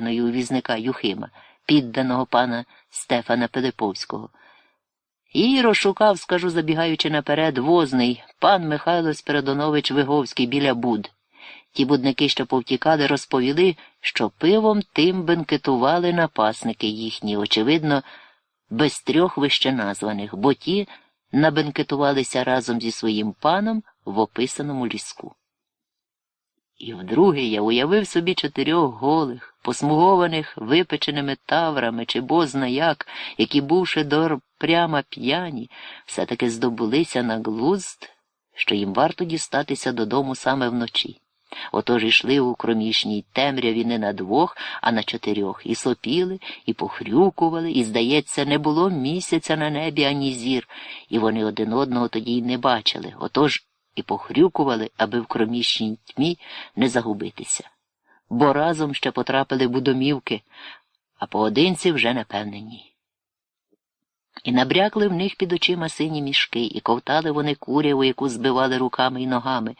у візника Юхима, підданого пана Стефана Пилиповського. Її розшукав, скажу, забігаючи наперед, возний пан Михайло Спиридонович Виговський біля Буд. Ті будники, що повтікали, розповіли, що пивом тим бенкетували напасники їхні, очевидно, без трьох вищеназваних, бо ті набенкетувалися разом зі своїм паном в описаному ліску. І вдруге я уявив собі чотирьох голих, посмугованих випеченими таврами чи бозна як, які, бувши дор прямо п'яні, все-таки здобулися на глузд, що їм варто дістатися додому саме вночі. Отож йшли у кромішній темряві не на двох, а на чотирьох, і сопіли, і похрюкували, і, здається, не було місяця на небі ані зір, і вони один одного тоді й не бачили. Отож і похрюкували, аби в кромішній тьмі не загубитися. Бо разом ще потрапили будомівки, а поодинці вже напевне ні. І набрякли в них під очима сині мішки, і ковтали вони куряву, яку збивали руками і ногами,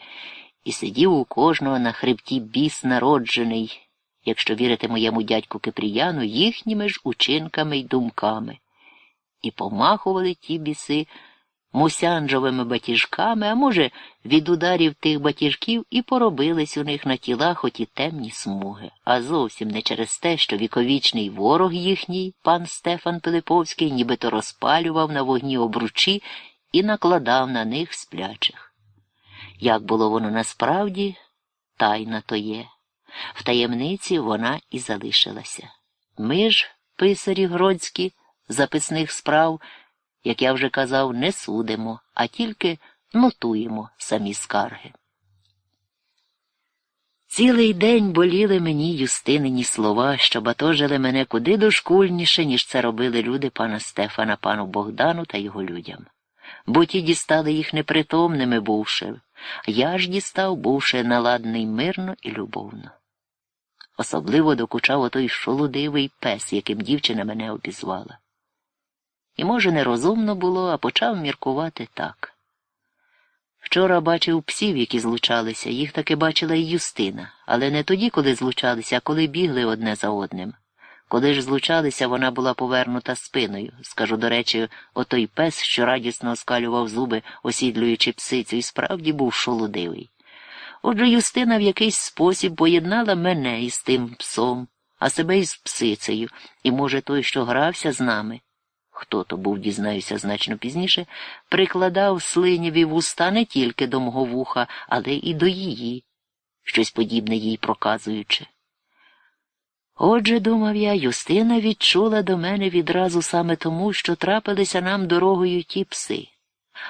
і сидів у кожного на хребті біс народжений, якщо вірити моєму дядьку Кипріяну, їхніми ж учинками й думками. І помахували ті біси мусянжовими батіжками, а може, від ударів тих батіжків і поробились у них на тілах оті темні смуги, а зовсім не через те, що віковічний ворог їхній, пан Стефан Пилиповський, нібито розпалював на вогні обручі і накладав на них сплячих. Як було воно насправді, тайна то є. В таємниці вона і залишилася. Ми ж, писарі гродські, записних справ, як я вже казав, не судимо, а тільки нотуємо самі скарги. Цілий день боліли мені юстинині слова, що батожили мене куди дошкульніше, ніж це робили люди пана Стефана, пану Богдану та його людям. Бо ті дістали їх непритомними бувши, а я ж дістав, бувши наладний мирно і любовно. Особливо докучав отой шолудивий пес, яким дівчина мене обізвала. І, може, нерозумно було, а почав міркувати так. Вчора бачив псів, які злучалися, їх таки бачила і Юстина, але не тоді, коли злучалися, а коли бігли одне за одним. Коли ж злучалися, вона була повернута спиною. Скажу, до речі, отой пес, що радісно оскалював зуби, осідлюючи псицю, і справді був шолудивий. Отже, Юстина в якийсь спосіб поєднала мене із тим псом, а себе із псицею, і, може, той, що грався з нами хто то був, дізнаюся значно пізніше, прикладав слинєві вуста не тільки до мого вуха, але і до її, щось подібне їй проказуючи. Отже, думав я, Юстина відчула до мене відразу саме тому, що трапилися нам дорогою ті пси.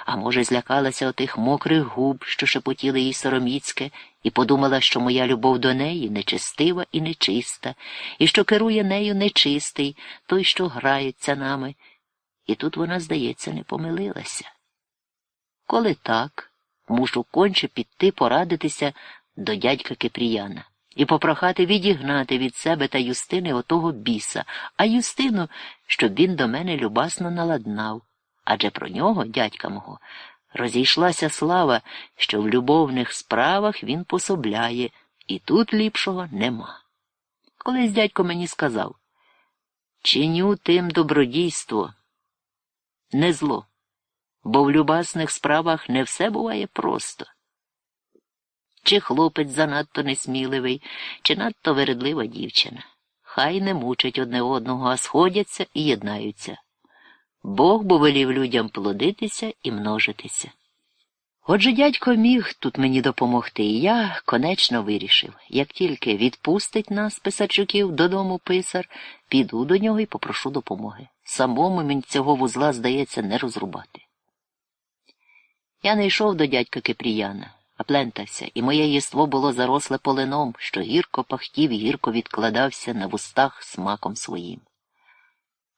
А може, злякалася отих мокрих губ, що шепотіли їй сороміцьке, і подумала, що моя любов до неї нечистива і нечиста, і що керує нею нечистий, той, що грається нами, і тут вона, здається, не помилилася. Коли так, мушу конче піти порадитися до дядька Кипріяна і попрохати відігнати від себе та Юстини отого біса, а Юстину, щоб він до мене любасно наладнав. Адже про нього, дядька мого, розійшлася слава, що в любовних справах він пособляє, і тут ліпшого нема. Колись дядько мені сказав чиню тим добродійство не зло, бо в любасних справах не все буває просто. Чи хлопець занадто несміливий, чи надто вередлива дівчина. Хай не мучать одне одного, а сходяться і єднаються. Бог бо велів людям плодитися і множитися. Отже, дядько міг тут мені допомогти, і я конечно вирішив як тільки відпустить нас, писачуків, додому писар, піду до нього і попрошу допомоги. Самому мені цього вузла, здається, не розрубати. Я не йшов до дядька Кипріяна, а плентався, і моє єство було заросле полином, що гірко пахтів і гірко відкладався на вустах смаком своїм.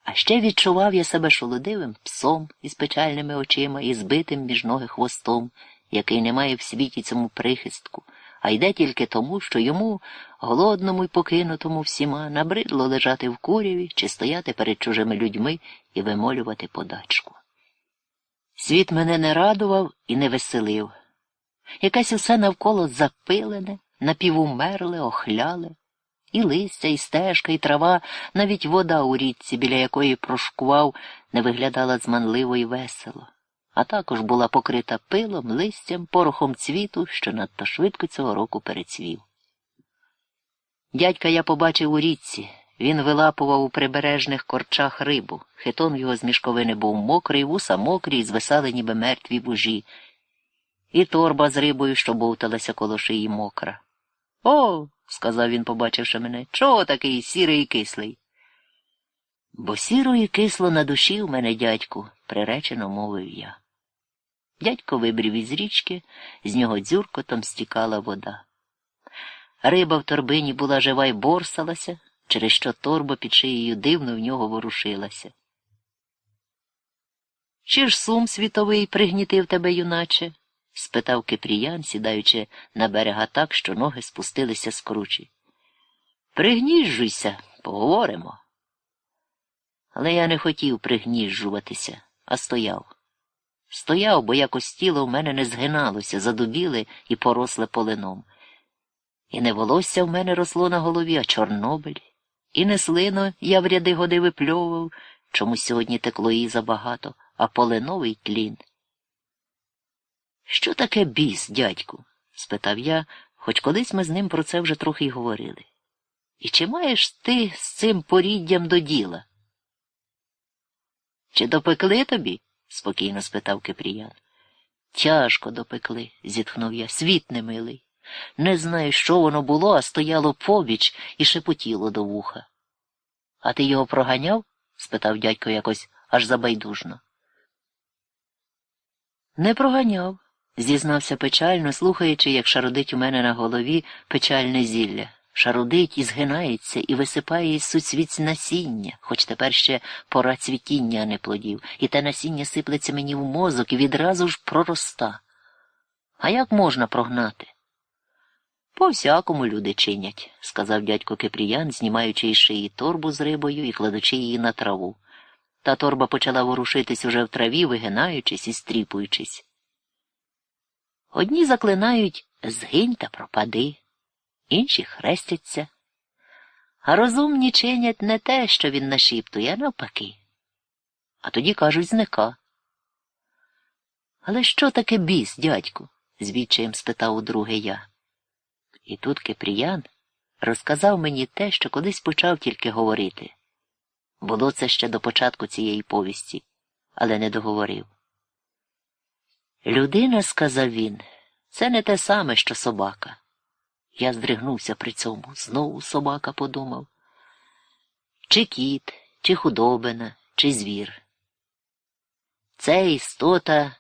А ще відчував я себе шолодивим псом із печальними очима і збитим між ноги хвостом, який не має в світі цьому прихистку, а йде тільки тому, що йому, голодному й покинутому всіма, набридло лежати в куряві чи стояти перед чужими людьми і вимолювати подачку. Світ мене не радував і не веселив. Якесь усе навколо запилене, напівумерле, охляле. І листя, і стежка, і трава, навіть вода у річці, біля якої прошкував, не виглядала зманливо і весело, а також була покрита пилом, листям, порохом цвіту, що надто швидко цього року перецвів. Дядька я побачив у річці. Він вилапував у прибережних корчах рибу. Хитон його з мішковини був мокрий, вуса мокрі і звисали, ніби мертві вужі. І торба з рибою, що бовталася коло шиї мокра. О, сказав він, побачивши мене, чого такий сірий і кислий? Бо сіро і кисло на душі в мене, дядьку, приречено мовив я. Дядько вибрів із річки, з нього дзюркотом стікала вода. Риба в торбині була жива й борсалася, через що торба під шиєю дивно в нього ворушилася. Чи ж сум світовий пригнітив тебе, юначе? Спитав Кипріян, сідаючи на берега так, що ноги спустилися з кручі. Пригніжжуйся, поговоримо. Але я не хотів пригніжжуватися, а стояв. Стояв, бо якось тіло в мене не згиналося, задубіле і поросле полином. І не волосся в мене росло на голові, а Чорнобиль, і не слино я в ряди годи випльовував, чому сьогодні текло її забагато, а полиновий тлін. Що таке біс, дядьку? спитав я, хоч колись ми з ним про це вже трохи й говорили. І чи маєш ти з цим поріддям до діла? Чи допекли тобі? спокійно спитав Кипріян. Тяжко допекли, зітхнув я, світ немилий. Не знаю, що воно було, а стояло побіч і шепотіло до вуха. А ти його проганяв? спитав дядько якось аж забайдужно. Не проганяв, зізнався печально, слухаючи, як шарудить у мене на голові печальне зілля. Шарудить і згинається, і висипає із суцвіць насіння, хоч тепер ще пора цвітіння, а не плодів, і те насіння сиплеться мені в мозок і відразу ж пророста. А як можна прогнати? По всякому люди чинять, сказав дядько Кипріян, знімаючи із шиї торбу з рибою і кладучи її на траву. Та торба почала ворушитись уже в траві, вигинаючись і стріпуючись. Одні заклинають згинь та пропади, інші хрестяться, а розумні чинять не те, що він нашіптує, а навпаки. А тоді кажуть зника. Але що таке біс, дядьку? звідчаєм спитав у друге я. І тут Кипріян розказав мені те, що колись почав тільки говорити. Було це ще до початку цієї повісті, але не договорив. Людина, сказав він, це не те саме, що собака. Я здригнувся при цьому. Знову собака подумав. Чи кіт, чи худобина, чи звір. Це істота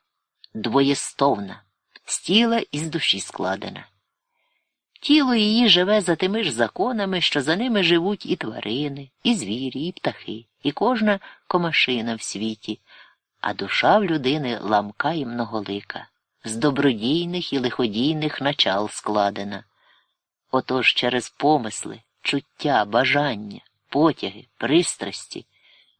двоєстовна, з тіла і з душі складена. Тіло її живе за тими ж законами, що за ними живуть і тварини, і звірі, і птахи, і кожна комашина в світі, а душа в людини ламка і многолика, з добродійних і лиходійних начал складена. Отож через помисли, чуття, бажання, потяги, пристрасті.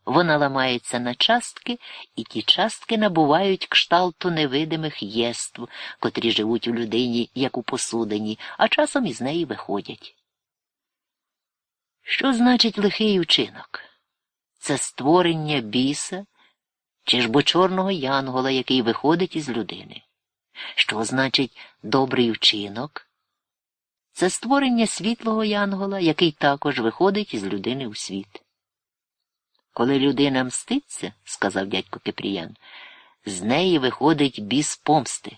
Вона ламається на частки, і ті частки набувають кшталту невидимих єств, котрі живуть у людині, як у посудині, а часом із неї виходять. Що значить лихий учинок? Це створення біса чи ж бо чорного янгола, який виходить із людини? Що значить добрий вчинок? Це створення світлого янгола, який також виходить із людини у світ. Коли людина мститься, сказав дядько Кипріян, з неї виходить біс помсти.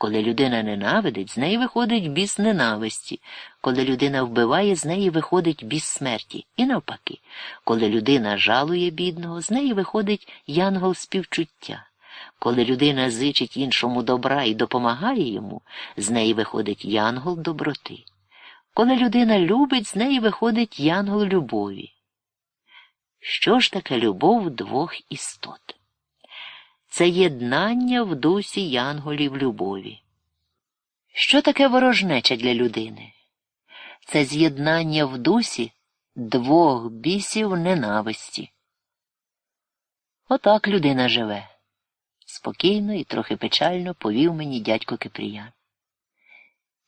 Коли людина ненавидить, з неї виходить біс ненависті. Коли людина вбиває, з неї виходить біс смерті. І навпаки, коли людина жалує бідного, з неї виходить янгол співчуття. Коли людина зичить іншому добра і допомагає йому, з неї виходить янгол доброти. Коли людина любить, з неї виходить янгол любові. Що ж таке любов двох істот? Це єднання в дусі янголів любові. Що таке ворожнеча для людини? Це з'єднання в дусі двох бісів ненависті. Отак людина живе. Спокійно і трохи печально повів мені дядько Кипріян.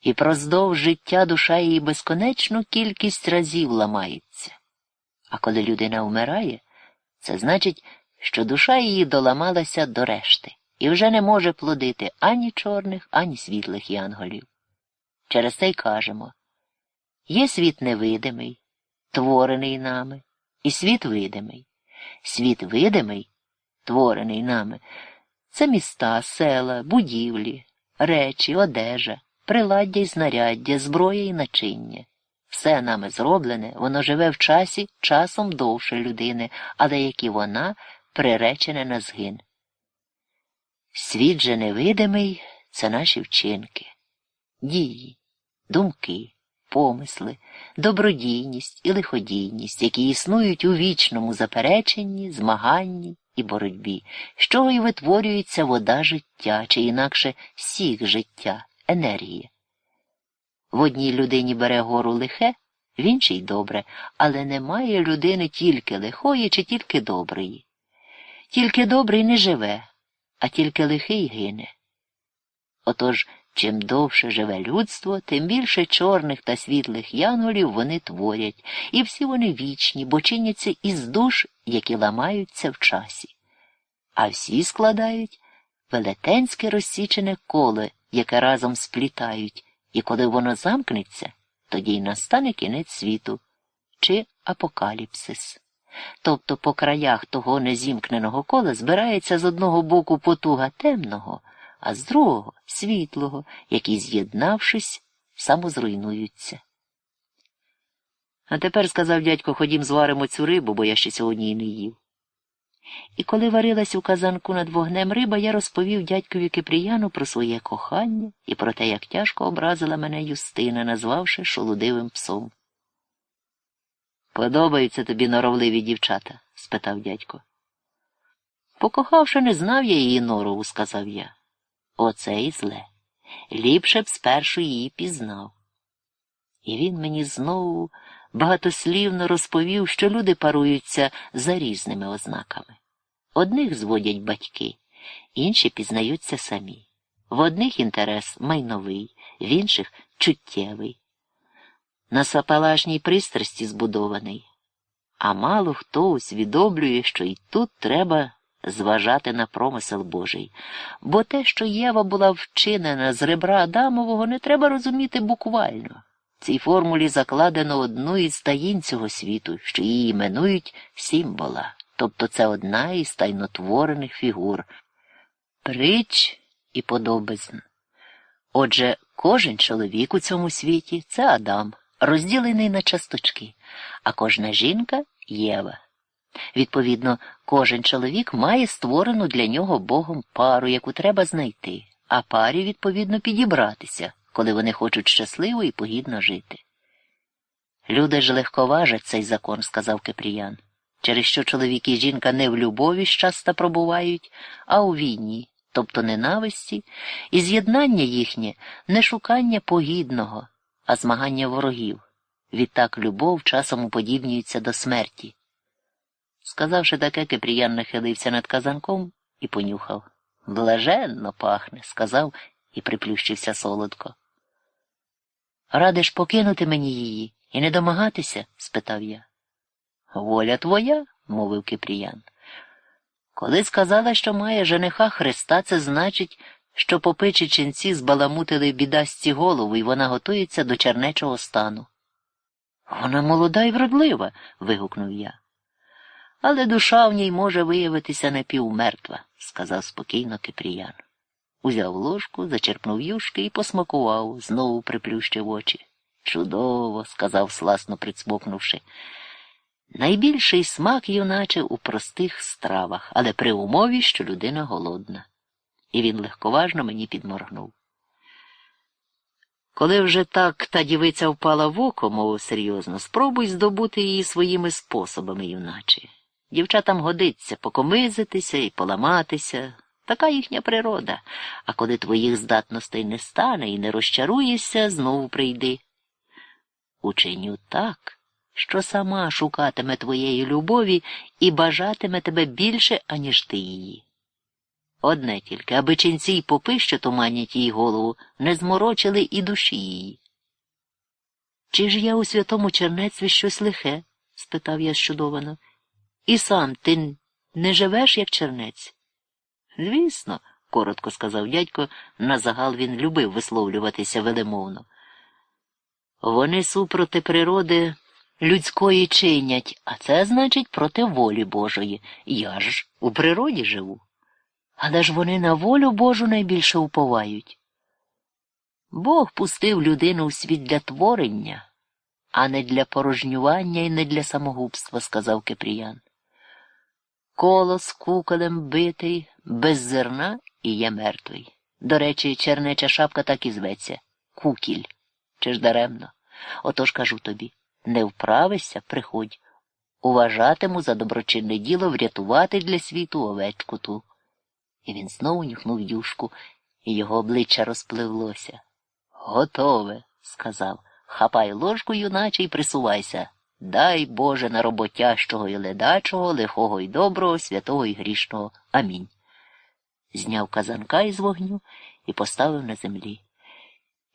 і проздовж життя душа її безконечну кількість разів ламається. А коли людина вмирає, це значить, що душа її доламалася до решти і вже не може плодити ані чорних, ані світлих янголів. Через це й кажемо є світ невидимий, творений нами, і світ видимий. Світ видимий, творений нами, це міста, села, будівлі, речі, одежа, приладдя й знаряддя, зброя і начиння. Все нами зроблене, воно живе в часі часом довше людини, але як і вона приречене на згин. Світ же невидимий це наші вчинки, дії, думки, помисли, добродійність і лиходійність, які існують у вічному запереченні, змаганні і боротьбі, з чого й витворюється вода життя, чи інакше сік життя, енергія. В одній людині бере гору лихе, в іншій добре, але немає людини тільки лихої чи тільки доброї. Тільки добрий не живе, а тільки лихий гине. Отож, чим довше живе людство, тим більше чорних та світлих янголів вони творять, і всі вони вічні, бо чиняться із душ, які ламаються в часі. А всі складають велетенське розсічене коле, яке разом сплітають, і коли воно замкнеться, тоді й настане кінець світу чи апокаліпсис. Тобто по краях того незімкненого кола збирається з одного боку потуга темного, а з другого світлого, які, з'єднавшись, самозруйнуються. А тепер, сказав дядько, ходім зваримо цю рибу, бо я ще сьогодні й не їв. І коли варилась у казанку над вогнем риба, я розповів дядькові Кипріяну про своє кохання і про те, як тяжко образила мене Юстина, назвавши шолудивим псом. Подобаються тобі норовливі дівчата? спитав дядько. Покохавши, не знав я її норову, сказав я. Оце і зле. Ліпше б спершу її пізнав. І він мені знову багатослівно розповів, що люди паруються за різними ознаками. Одних зводять батьки, інші пізнаються самі. В одних інтерес майновий, в інших чуттєвий. На сапалашній пристрасті збудований, а мало хто усвідомлює, що і тут треба зважати на промисел Божий, бо те, що Єва була вчинена з ребра Адамового, не треба розуміти буквально. Цій формулі закладено одну із таїн цього світу, що її іменують сімвола, тобто це одна із тайнотворених фігур, притч і подобизн. Отже, кожен чоловік у цьому світі це Адам, розділений на часточки, а кожна жінка Єва. Відповідно, кожен чоловік має створену для нього Богом пару, яку треба знайти, а парі, відповідно, підібратися, коли вони хочуть щасливо і погідно жити. Люди ж легковажать цей закон, сказав Кипріян, через що чоловік і жінка не в любові щаста пробувають, а у війні, тобто ненависті, і з'єднання їхнє не шукання погідного, а змагання ворогів. Відтак любов часом уподібнюється до смерті. Сказавши таке, Кипріян нахилився над казанком і понюхав. Блаженно пахне, сказав і приплющився солодко. Радиш покинути мені її і не домагатися? спитав я. Воля твоя, мовив Кипріян. Коли сказала, що має жениха Христа, це значить, що попичі ченці збаламутили бідасті голову, і вона готується до чернечого стану. Вона молода і вродлива. вигукнув я. Але душа в ній може виявитися напівмертва, сказав спокійно Кипріян. Узяв ложку, зачерпнув юшки і посмакував, знову приплющив очі. Чудово, сказав сласно прицмокнувши. Найбільший смак, юначе, у простих стравах, але при умові, що людина голодна. І він легковажно мені підморгнув. Коли вже так та дівиця впала в око, мовив серйозно, спробуй здобути її своїми способами, юначе. Дівчатам годиться покомизитися і поламатися. Така їхня природа, а коли твоїх здатностей не стане і не розчаруєшся, знову прийди. Ученю так, що сама шукатиме твоєї любові і бажатиме тебе більше, аніж ти її. Одне тільки, аби ченці й попи, що туманять її голову, не зморочили і душі її. Чи ж я у святому чернецтві щось лихе? спитав я щудовано. І сам ти не живеш, як чернець? Звісно, коротко сказав дядько, на загал він любив висловлюватися велемовно. Вони супроти природи людської чинять, а це значить проти волі Божої. Я ж у природі живу. Але ж вони на волю Божу найбільше уповають. Бог пустив людину у світ для творення, а не для порожнювання і не для самогубства, сказав Кипріян. Коло з куколем битий, без зерна і є мертвий. До речі, чернеча шапка так і зветься кукіль. Чи ж даремно? Отож кажу тобі не вправишся, приходь. Уважатиму за доброчинне діло врятувати для світу овечку ту. І він знову нюхнув юшку, і його обличчя розпливлося. Готове, сказав. Хапай ложку, юначе, і присувайся. Дай Боже на роботящого і ледачого, лихого і доброго, святого і грішного. Амінь. Зняв казанка із вогню і поставив на землі.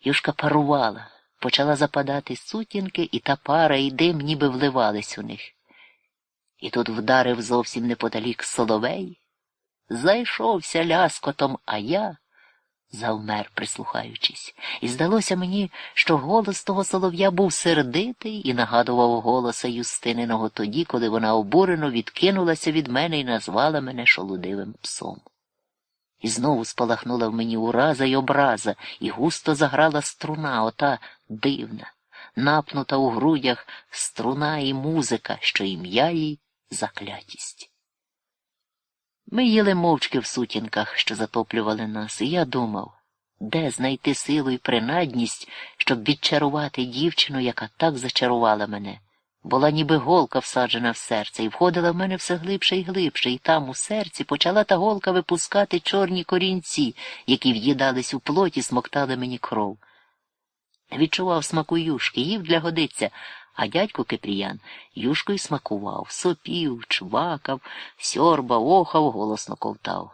Юшка парувала, почала западати сутінки, і та пара і дим ніби вливались у них. І тут вдарив зовсім неподалік соловей, зайшовся ляскотом, а я завмер, прислухаючись, і здалося мені, що голос того солов'я був сердитий і нагадував голоса Юстининого тоді, коли вона обурено відкинулася від мене і назвала мене шолудивим псом. І знову спалахнула в мені ураза й образа, і густо заграла струна, ота дивна, напнута у грудях струна і музика, що ім'я їй заклятість. Ми їли мовчки в сутінках, що затоплювали нас, і я думав, де знайти силу і принадність, щоб відчарувати дівчину, яка так зачарувала мене. Була ніби голка всаджена в серце, і входила в мене все глибше і глибше, і там, у серці, почала та голка випускати чорні корінці, які в'їдались у плоті, смоктали мені кров. Відчував смаку юшки, їв для годиться, а дядько Кипріян юшкою смакував, сопів, чвакав, сьорбав, охав, голосно ковтав.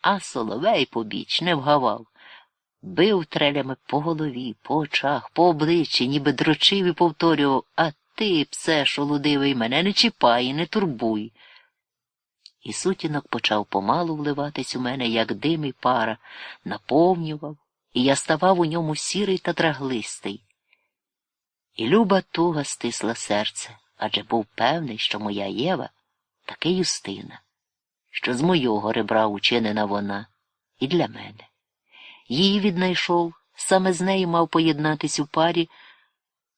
А соловей побіч не вгавав. Бив трелями по голові, по очах, по обличчі, ніби дрочив і повторював А ти, псе шолудивий, мене не чіпай, не турбуй. І сутінок почав помалу вливатись у мене, як дим і пара, наповнював, і я ставав у ньому сірий та драглистий. І люба туга стисла серце, адже був певний, що моя Єва таки юстина, що з мойого ребра учинена вона і для мене. Її віднайшов, саме з нею мав поєднатись у парі,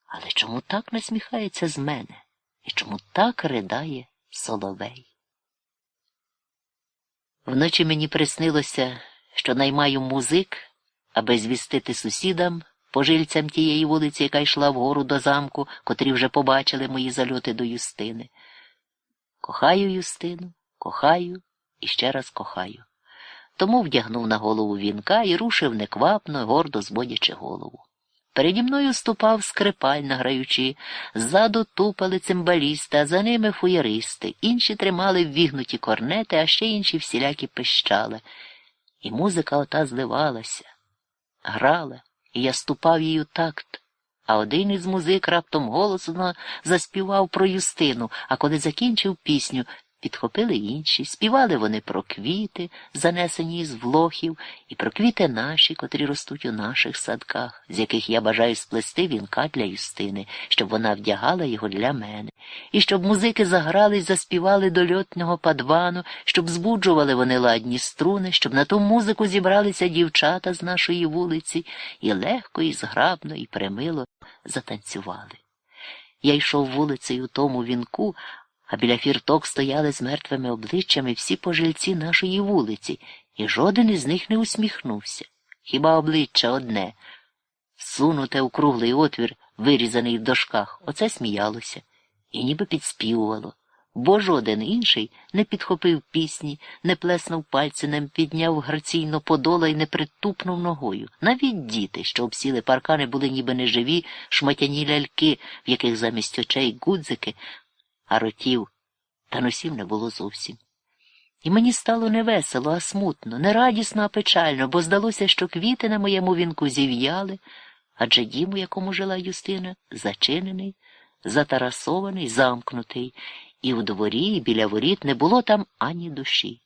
але чому так насміхається з мене і чому так ридає соловей? Вночі мені приснилося, що наймаю музик, аби звістити сусідам пожильцям тієї вулиці, яка йшла вгору до замку, котрі вже побачили мої зальоти до Юстини. Кохаю Юстину, кохаю і ще раз кохаю. Тому вдягнув на голову вінка і рушив неквапно, гордо зводячи голову. Переді мною ступав скрипаль, награючи, ззаду тупали цимбалісти, а за ними фуєристи, інші тримали ввігнуті корнети, а ще інші всілякі пищали. І музика ота зливалася, грала і я ступав у такт. А один із музик раптом голосно заспівав про Юстину, а коли закінчив пісню, підхопили інші, співали вони про квіти, занесені із влохів, і про квіти наші, котрі ростуть у наших садках, з яких я бажаю сплести вінка для Юстини, щоб вона вдягала його для мене, і щоб музики заграли заспівали до льотного падвану, щоб збуджували вони ладні струни, щоб на ту музику зібралися дівчата з нашої вулиці, і легко, і зграбно, і примило затанцювали. Я йшов вулицею у тому вінку, а біля фірток стояли з мертвими обличчями всі пожильці нашої вулиці, і жоден із них не усміхнувся. Хіба обличчя одне, всунуте у круглий отвір, вирізаний в дошках, оце сміялося, і ніби підспівувало, бо жоден інший не підхопив пісні, не плеснув пальцем, підняв граційно подола і не притупнув ногою. Навіть діти, що обсіли паркани, були ніби неживі, шматяні ляльки, в яких замість очей гудзики, ротів та носів не було зовсім. І мені стало не весело, а смутно, не радісно, а печально, бо здалося, що квіти на моєму вінку зів'яли, адже дім, у якому жила Юстина, зачинений, затарасований, замкнутий, і в дворі, і біля воріт не було там ані душі.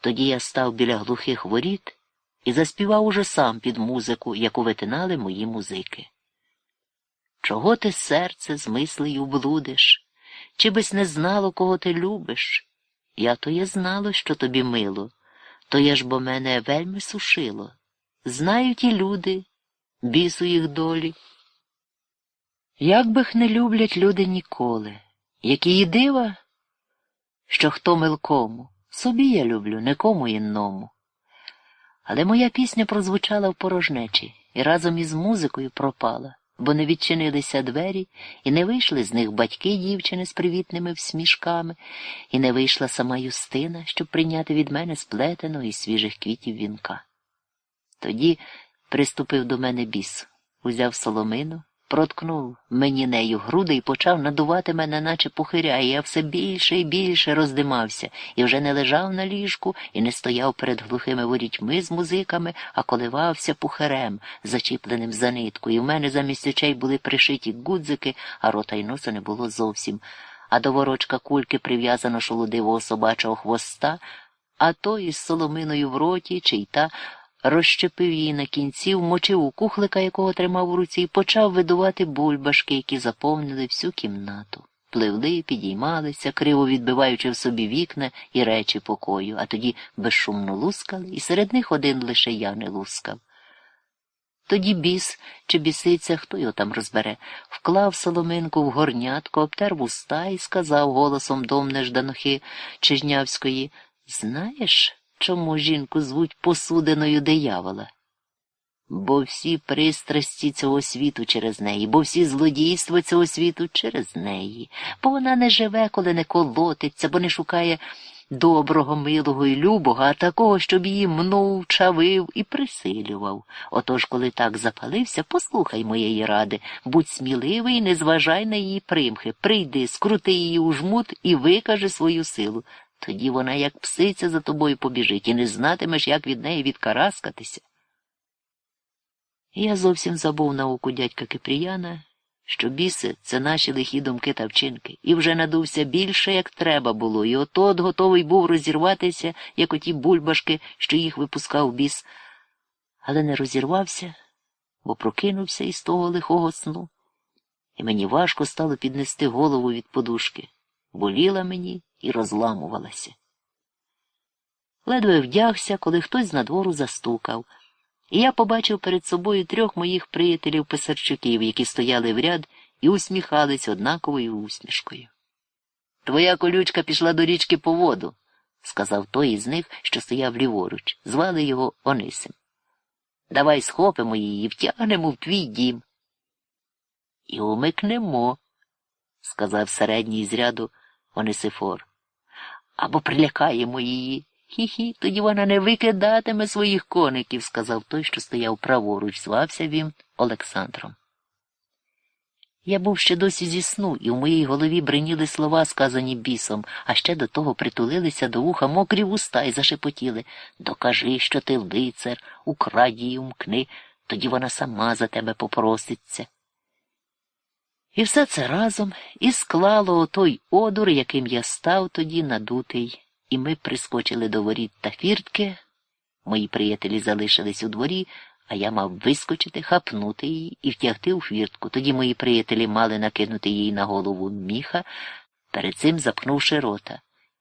Тоді я став біля глухих воріт і заспівав уже сам під музику, яку витинали мої музики. Чого ти серце з мислею блудиш? Чи бись не знало, кого ти любиш? Я то є знало, що тобі мило, то я ж бо мене вельми сушило. Знають і люди, бісу їх долі. Як бих не люблять люди ніколи, які і дива, що хто милкому, собі я люблю, нікому інному. Але моя пісня прозвучала в порожнечі і разом із музикою пропала бо не відчинилися двері, і не вийшли з них батьки дівчини з привітними всмішками, і не вийшла сама Юстина, щоб прийняти від мене сплетено і свіжих квітів вінка. Тоді приступив до мене біс, узяв соломину, проткнув мені нею груди і почав надувати мене, наче пухиря, і я все більше і більше роздимався, і вже не лежав на ліжку, і не стояв перед глухими ворітьми з музиками, а коливався пухарем, зачіпленим за нитку, і в мене замість очей були пришиті гудзики, а рота й носа не було зовсім. А до ворочка кульки прив'язано шолудивого собачого хвоста, а то із соломиною в роті, чи й та розщепив її на кінці, вмочив у кухлика, якого тримав у руці, і почав видувати бульбашки, які заповнили всю кімнату. Пливли, підіймалися, криво відбиваючи в собі вікна і речі покою, а тоді безшумно лускали, і серед них один лише я не лускав. Тоді біс чи бісиця, хто його там розбере, вклав соломинку в горнятку, обтер вуста і сказав голосом дом нежданохи Чижнявської Знаєш, чому жінку звуть посудиною диявола? Бо всі пристрасті цього світу через неї, бо всі злодійства цього світу через неї, бо вона не живе, коли не колотиться, бо не шукає доброго, милого і любого, а такого, щоб її мнув, чавив і присилював. Отож, коли так запалився, послухай моєї ради, будь сміливий, не зважай на її примхи, прийди, скрути її у жмут і викажи свою силу. Тоді вона, як псиця, за тобою побіжить, і не знатимеш, як від неї відкараскатися. Я зовсім забув науку дядька Кипріяна, що біси це наші лихі думки та вчинки, і вже надувся більше, як треба було, і отот готовий був розірватися, як оті бульбашки, що їх випускав біс, але не розірвався, бо прокинувся із того лихого сну, і мені важко стало піднести голову від подушки. Боліла мені і розламувалася. Ледве вдягся, коли хтось з надвору застукав, і я побачив перед собою трьох моїх приятелів писарчуків, які стояли в ряд і усміхались однаковою усмішкою. Твоя колючка пішла до річки по воду, сказав той із них, що стояв ліворуч, звали його Онисим. Давай схопимо її і втягнемо в твій дім. І умикнемо, сказав середній з ряду Онисифор або прилякаємо її. Хі-хі, тоді вона не викидатиме своїх коників, сказав той, що стояв праворуч, звався він Олександром. Я був ще досі зі сну, і в моїй голові бриніли слова, сказані бісом, а ще до того притулилися до вуха мокрі вуста і зашепотіли Докажи, що ти лицар, украдь її умкни, тоді вона сама за тебе попроситься. І все це разом і склало отой одур, яким я став тоді надутий, і ми прискочили до воріт та фіртки. Мої приятелі залишились у дворі, а я мав вискочити, хапнути її і втягти у фіртку. Тоді мої приятелі мали накинути їй на голову міха, перед цим запхнувши рота,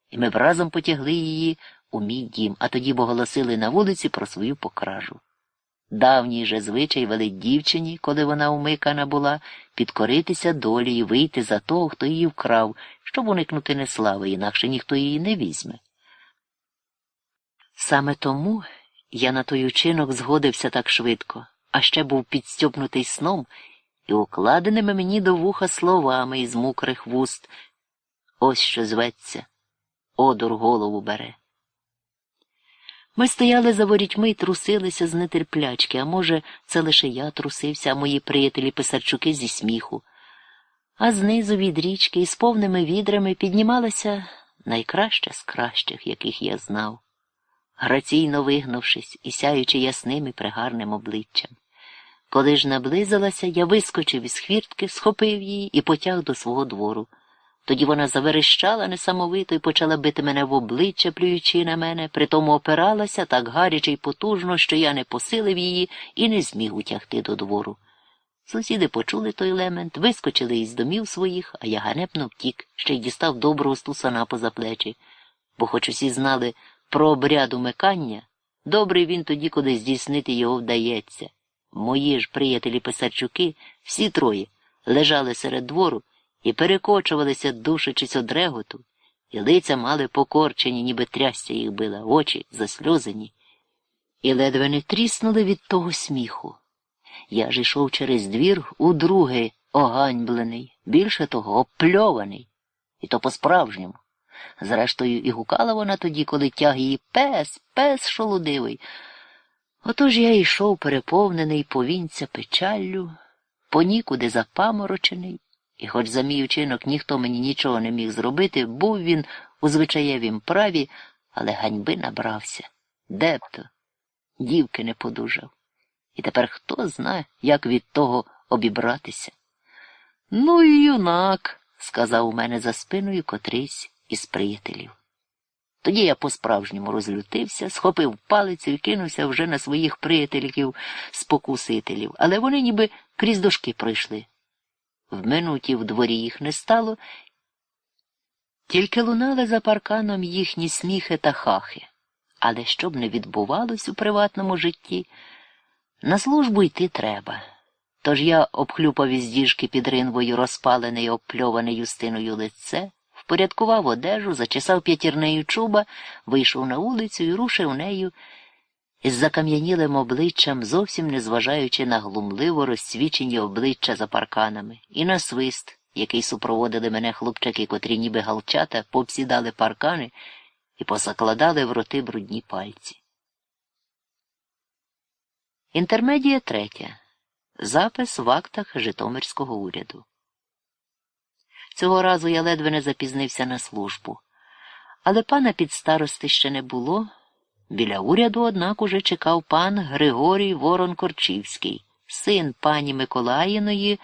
і ми разом потягли її у мій дім, а тоді оголосили на вулиці про свою покражу. Давній же звичай велить дівчині, коли вона умикана була, підкоритися долі і вийти за того, хто її вкрав, щоб уникнути неслави, інакше ніхто її не візьме. Саме тому я на той учинок згодився так швидко, а ще був підстьопнутий сном і укладеними мені до вуха словами із мокрих вуст. Ось що зветься, одур голову бере. Ми стояли за ворітьми і трусилися з нетерплячки, а може, це лише я трусився, а мої приятелі писарчуки зі сміху. А знизу від річки із повними відрами піднімалася найкраще з кращих, яких я знав, граційно вигнувшись і сяючи ясним і пригарним обличчям. Коли ж наблизилася, я вискочив із хвіртки, схопив її і потяг до свого двору. Тоді вона заверещала несамовито і почала бити мене в обличчя, плюючи на мене, притому опиралася так гаряче й потужно, що я не посилив її і не зміг утягти до двору. Сусіди почули той лемент, вискочили із домів своїх, а я ганебно втік, ще й дістав доброго стусана поза плечі, бо хоч усі знали про обряд умикання, добрий він тоді, коли здійснити його вдається. Мої ж приятелі писарчуки, всі троє, лежали серед двору і перекочувалися, душачись од реготу, і лиця мали покорчені, ніби трясця їх била, очі засльозані, і ледве не тріснули від того сміху. Я ж йшов через двір удруге оганьблений, більше того, опльований, і то по-справжньому. Зрештою, і гукала вона тоді, коли тяг її пес, пес шолудивий. Отож я йшов переповнений повінця печаллю, понікуди запаморочений, і, хоч за мій учинок ніхто мені нічого не міг зробити, був він у звичаєвім праві, але ганьби набрався. Де б то? Дівки не подужав. І тепер хто знає, як від того обібратися. Ну і юнак, сказав у мене за спиною котрийсь із приятелів. Тоді я по-справжньому розлютився, схопив палицю і кинувся вже на своїх приятелів спокусителів, але вони ніби крізь дошки пройшли. В минуті в дворі їх не стало, тільки лунали за парканом їхні сміхи та хахи. Але щоб не відбувалось у приватному житті, на службу йти треба. Тож я обхлюпав із діжки під ринвою розпалене й обпльоване юстиною лице, впорядкував одежу, зачесав п'ятірнею чуба, вийшов на вулицю і рушив нею із закам'янілим обличчям, зовсім не зважаючи на глумливо розсвічені обличчя за парканами, і на свист, який супроводили мене хлопчаки, котрі ніби галчата, попсідали паркани і посакладали в роти брудні пальці. Інтермедія третя. Запис в актах Житомирського уряду. Цього разу я ледве не запізнився на службу, але пана підстарости ще не було. Біля уряду, однак, уже чекав пан Григорій Ворон Корчівський, син пані Миколаїної,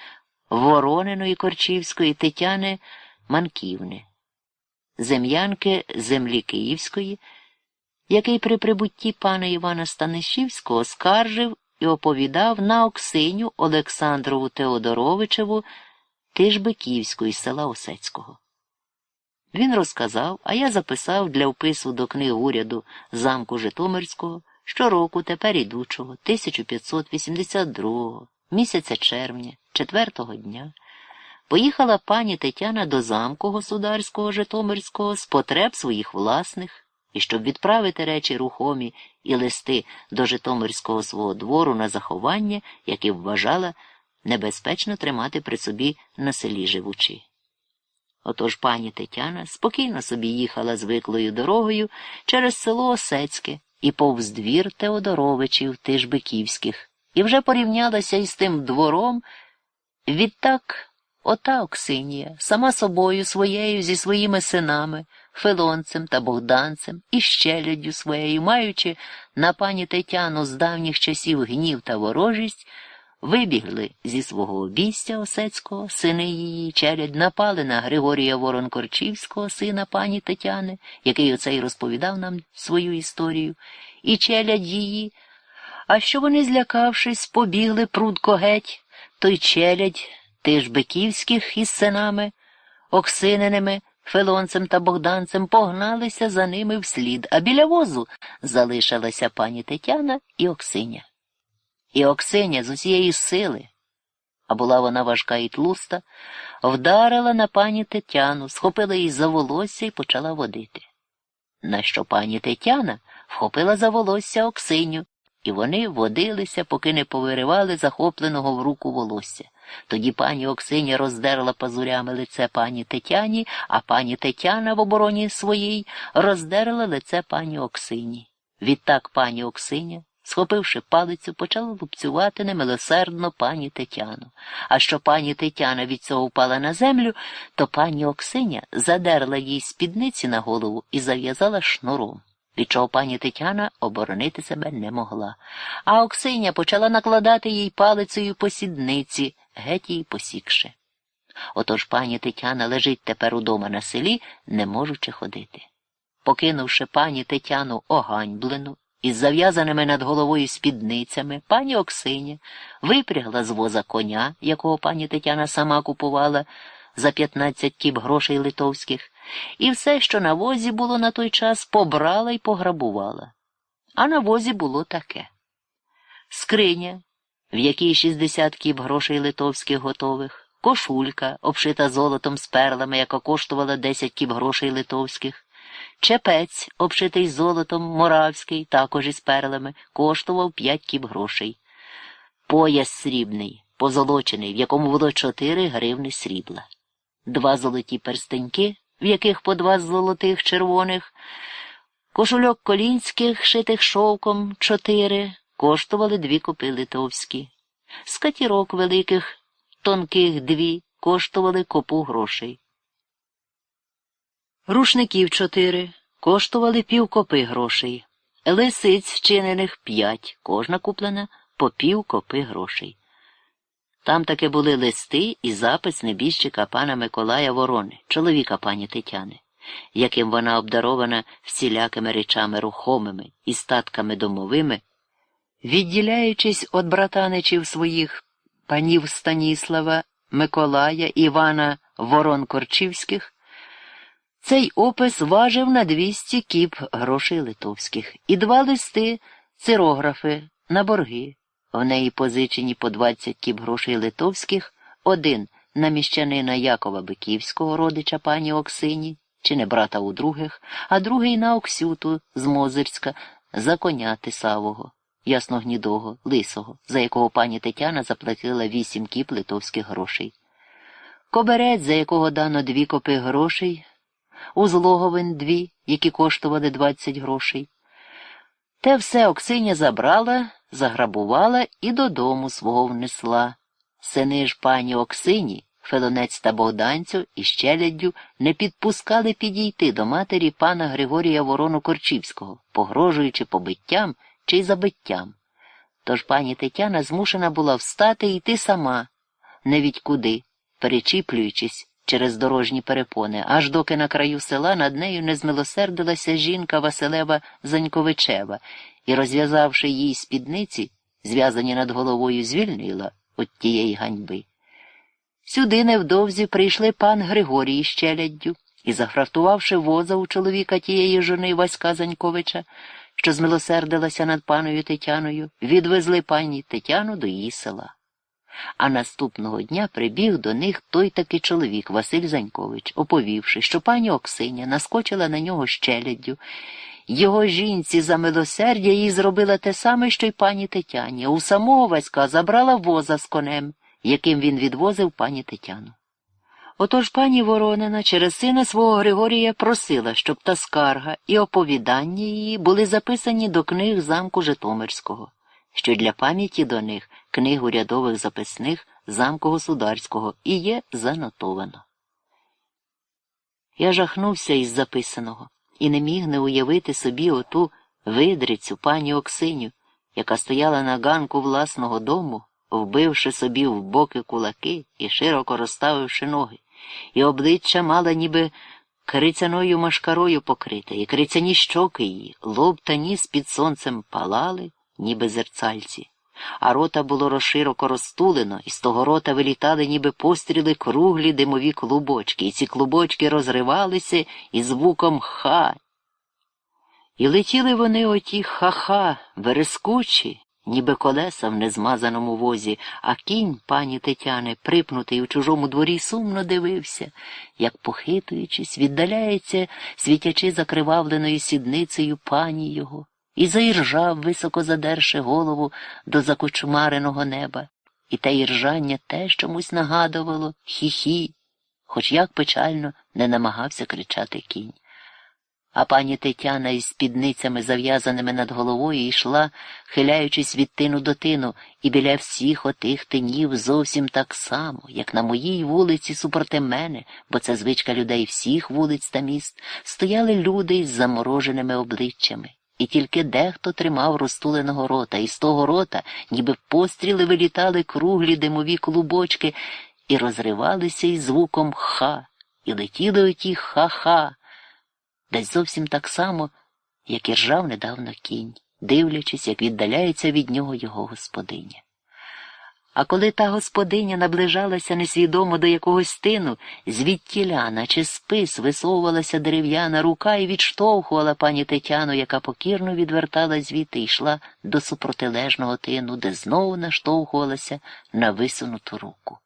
Ворониної Корчівської Тетяни Манківни, зем'янки землі Київської, який при прибутті пана Івана Станишівського скаржив і оповідав на Оксиню Олександрову Теодоровичеву Тижбиківську із села Осецького. Він розказав, а я записав для впису до книг уряду замку Житомирського щороку, тепер ідучого, 1582 місяця червня, четвертого дня, поїхала пані Тетяна до замку государського Житомирського з потреб своїх власних, і щоб відправити речі рухомі і листи до Житомирського свого двору на заховання, яке вважала небезпечно тримати при собі на селі живучи. Отож пані Тетяна спокійно собі їхала звиклою дорогою через село Осецьке і повз двір Теодоровичів Тижбиківських, і вже порівнялася із тим двором. Відтак ота Оксинія, сама собою своєю зі своїми синами, Филонцем та Богданцем і щеляддю своєю, маючи на пані Тетяну з давніх часів гнів та ворожість, Вибігли зі свого обійстя Осецького, сини її, челядь, напали на Григорія Воронкорчівського, сина пані Тетяни, який оцей розповідав нам свою історію, і челядь її. А що вони, злякавшись, побігли прудко геть, той челядь тиж Биківських із синами, Оксининими, Фелонцем та Богданцем погналися за ними вслід, а біля возу залишилася пані Тетяна і Оксиня. І Оксеня з усієї сили, а була вона важка і тлуста, вдарила на пані Тетяну, схопила її за волосся і почала водити. На що пані Тетяна вхопила за волосся Оксиню, і вони водилися, поки не повиривали захопленого в руку волосся. Тоді пані Оксиня роздерла пазурями лице пані Тетяні, а пані Тетяна в обороні своїй роздерла лице пані Оксині. Відтак пані Оксиня Схопивши палицю, почала лупцювати немилосердно пані Тетяну. А що пані Тетяна від цього впала на землю, то пані Оксиня задерла їй спідниці на голову і зав'язала шнуром, від чого пані Тетяна оборонити себе не могла. А Оксиня почала накладати їй палицею по сідниці, геть її посікши. Отож пані Тетяна лежить тепер удома на селі, не можучи ходити. Покинувши пані Тетяну оганьблену, із зав'язаними над головою спідницями пані Оксиня випрягла з воза коня, якого пані Тетяна сама купувала за 15 кіп грошей литовських, і все, що на возі було на той час, побрала і пограбувала. А на возі було таке скриня, в якій 60 кіп грошей литовських готових, кошулька, обшита золотом з перлами, яка коштувала 10 кіп грошей литовських. Чепець, обшитий золотом, моравський, також із перлами, коштував п'ять кіп грошей. Пояс срібний, позолочений, в якому було чотири гривни срібла, два золоті перстеньки, в яких по два золотих червоних, кошульок колінських, шитих шовком, чотири, коштували дві копи литовські, скатірок великих, тонких дві, коштували копу грошей. Рушників чотири, коштували півкопи грошей, лисиць вчинених п'ять, кожна куплена по пів копи грошей. Там таки були листи і запис небіжчика пана Миколая Ворони, чоловіка пані Тетяни, яким вона обдарована всілякими речами рухомими і статками домовими, відділяючись від братаничів своїх панів Станіслава, Миколая, Івана Ворон Корчівських. Цей опис важив на 200 кіп грошей литовських і два листи цирографи на борги. В неї позичені по 20 кіп грошей литовських, один на міщанина Якова Биківського, родича пані Оксині, чи не брата у других, а другий на Оксюту з Мозирська за коня Тисавого, ясногнідого, лисого, за якого пані Тетяна заплатила 8 кіп литовських грошей. Коберець, за якого дано дві копи грошей узлоговин дві, які коштували двадцять грошей. Те все Оксиня забрала, заграбувала і додому свого внесла. Сини ж пані Оксині, Фелонець та Богданцю і щеляддю не підпускали підійти до матері пана Григорія Ворону Корчівського, погрожуючи побиттям чи забиттям. Тож пані Тетяна змушена була встати і йти сама, не від куди, перечіплюючись через дорожні перепони, аж доки на краю села над нею не змилосердилася жінка Василева Заньковичева і, розв'язавши їй спідниці, зв'язані над головою, звільнила від тієї ганьби. Сюди невдовзі прийшли пан Григорій з челяддю і, захрафтувавши воза у чоловіка тієї жони Васька Заньковича, що змилосердилася над паною Тетяною, відвезли пані Тетяну до її села. А наступного дня прибіг до них той таки чоловік Василь Занькович, оповівши, що пані Оксиня наскочила на нього щеляддю. Його жінці за милосердя їй зробила те саме, що й пані Тетяні, у самого Васька забрала воза з конем, яким він відвозив пані Тетяну. Отож пані Воронина через сина свого Григорія просила, щоб та скарга і оповідання її були записані до книг замку Житомирського що для пам'яті до них книгу рядових записних замку государського і є занотовано. Я жахнувся із записаного і не міг не уявити собі оту видрицю пані Оксиню, яка стояла на ганку власного дому, вбивши собі в боки кулаки і широко розставивши ноги, і обличчя мала ніби крицяною машкарою покрите, і крицяні щоки її, лоб та ніс під сонцем палали ніби зерцальці, а рота було розшироко розтулено, і з того рота вилітали, ніби постріли круглі димові клубочки, і ці клубочки розривалися із звуком ха. І летіли вони оті ха-ха, верескучі, ніби колеса в незмазаному возі, а кінь пані Тетяни, припнутий у чужому дворі, сумно дивився, як, похитуючись, віддаляється, світячи закривавленою сідницею пані його і заіржав, високо задерши голову до закочумареного неба, і те іржання теж чомусь нагадувало хі-хі, хоч як печально не намагався кричати кінь. а пані Тетяна із спідницями, зав'язаними над головою, йшла, хиляючись від тину до тину, і біля всіх отих тинів зовсім так само, як на моїй вулиці супроти мене, бо це звичка людей всіх вулиць та міст, стояли люди із замороженими обличчями. І тільки дехто тримав розтуленого рота, і з того рота, ніби постріли вилітали круглі димові клубочки і розривалися із звуком ха, і летіли оті ха-ха десь зовсім так само, як і ржав недавно кінь, дивлячись, як віддаляється від нього його господиня. А коли та господиня наближалася несвідомо до якогось тину, звідтіля, наче спис, висовувалася дерев'яна рука і відштовхувала пані Тетяну, яка покірно відвертала звідти і йшла до супротилежного тину, де знову наштовхувалася на висунуту руку.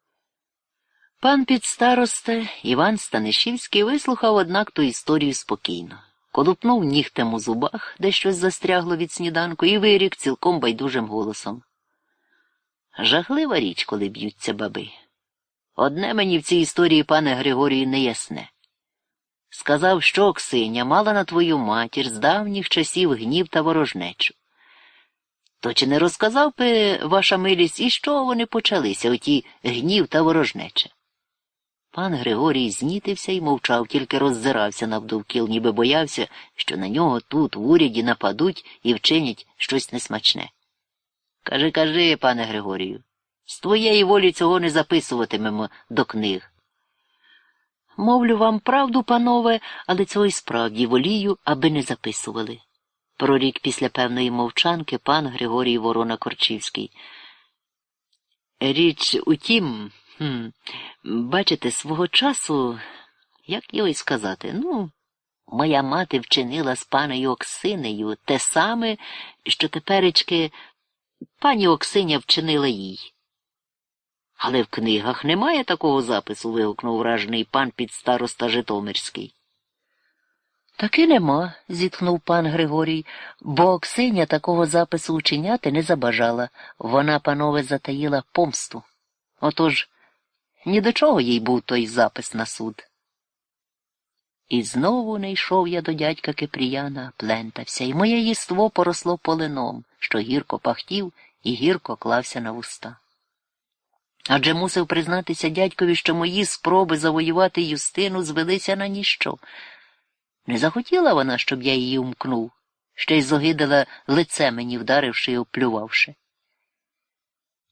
Пан підстаросте Іван Станишівський вислухав, однак ту історію спокійно, колупнув нігтем у зубах, де щось застрягло від сніданку, і вирік цілком байдужим голосом. Жахлива річ, коли б'ються баби. Одне мені в цій історії, пане Григорію, не ясне. Сказав, що Оксиня мала на твою матір з давніх часів гнів та ворожнечу. То чи не розказав би ваша милість, і що вони почалися, оті гнів та ворожнеча? Пан Григорій знітився і мовчав, тільки роззирався навдовкіл, ніби боявся, що на нього тут, в уряді, нападуть і вчинять щось несмачне. Кажи, кажи, пане Григорію, з твоєї волі цього не записуватимемо до книг. Мовлю вам правду, панове, але цього й справді волію, аби не записували. Прорік після певної мовчанки пан Григорій Ворона Корчівський. Річ у тім. Хм, Бачите, свого часу, як його й сказати, ну, моя мати вчинила з паною Оксинею те саме, що теперечки пані Оксиня вчинила їй. Але в книгах немає такого запису. вигукнув вражений пан під староста Житомирський. Таки нема, зітхнув пан Григорій, бо Оксиня такого запису учиняти не забажала. Вона, панове, затаїла помсту. Отож. Ні до чого їй був той запис на суд. І знову не йшов я до дядька Кипріяна, плентався, і моє їство поросло полином, що гірко пахтів і гірко клався на вуста. Адже мусив признатися дядькові, що мої спроби завоювати юстину звелися на ніщо. Не захотіла вона, щоб я її умкнув, ще й зогидала лице мені, вдаривши і оплювавши.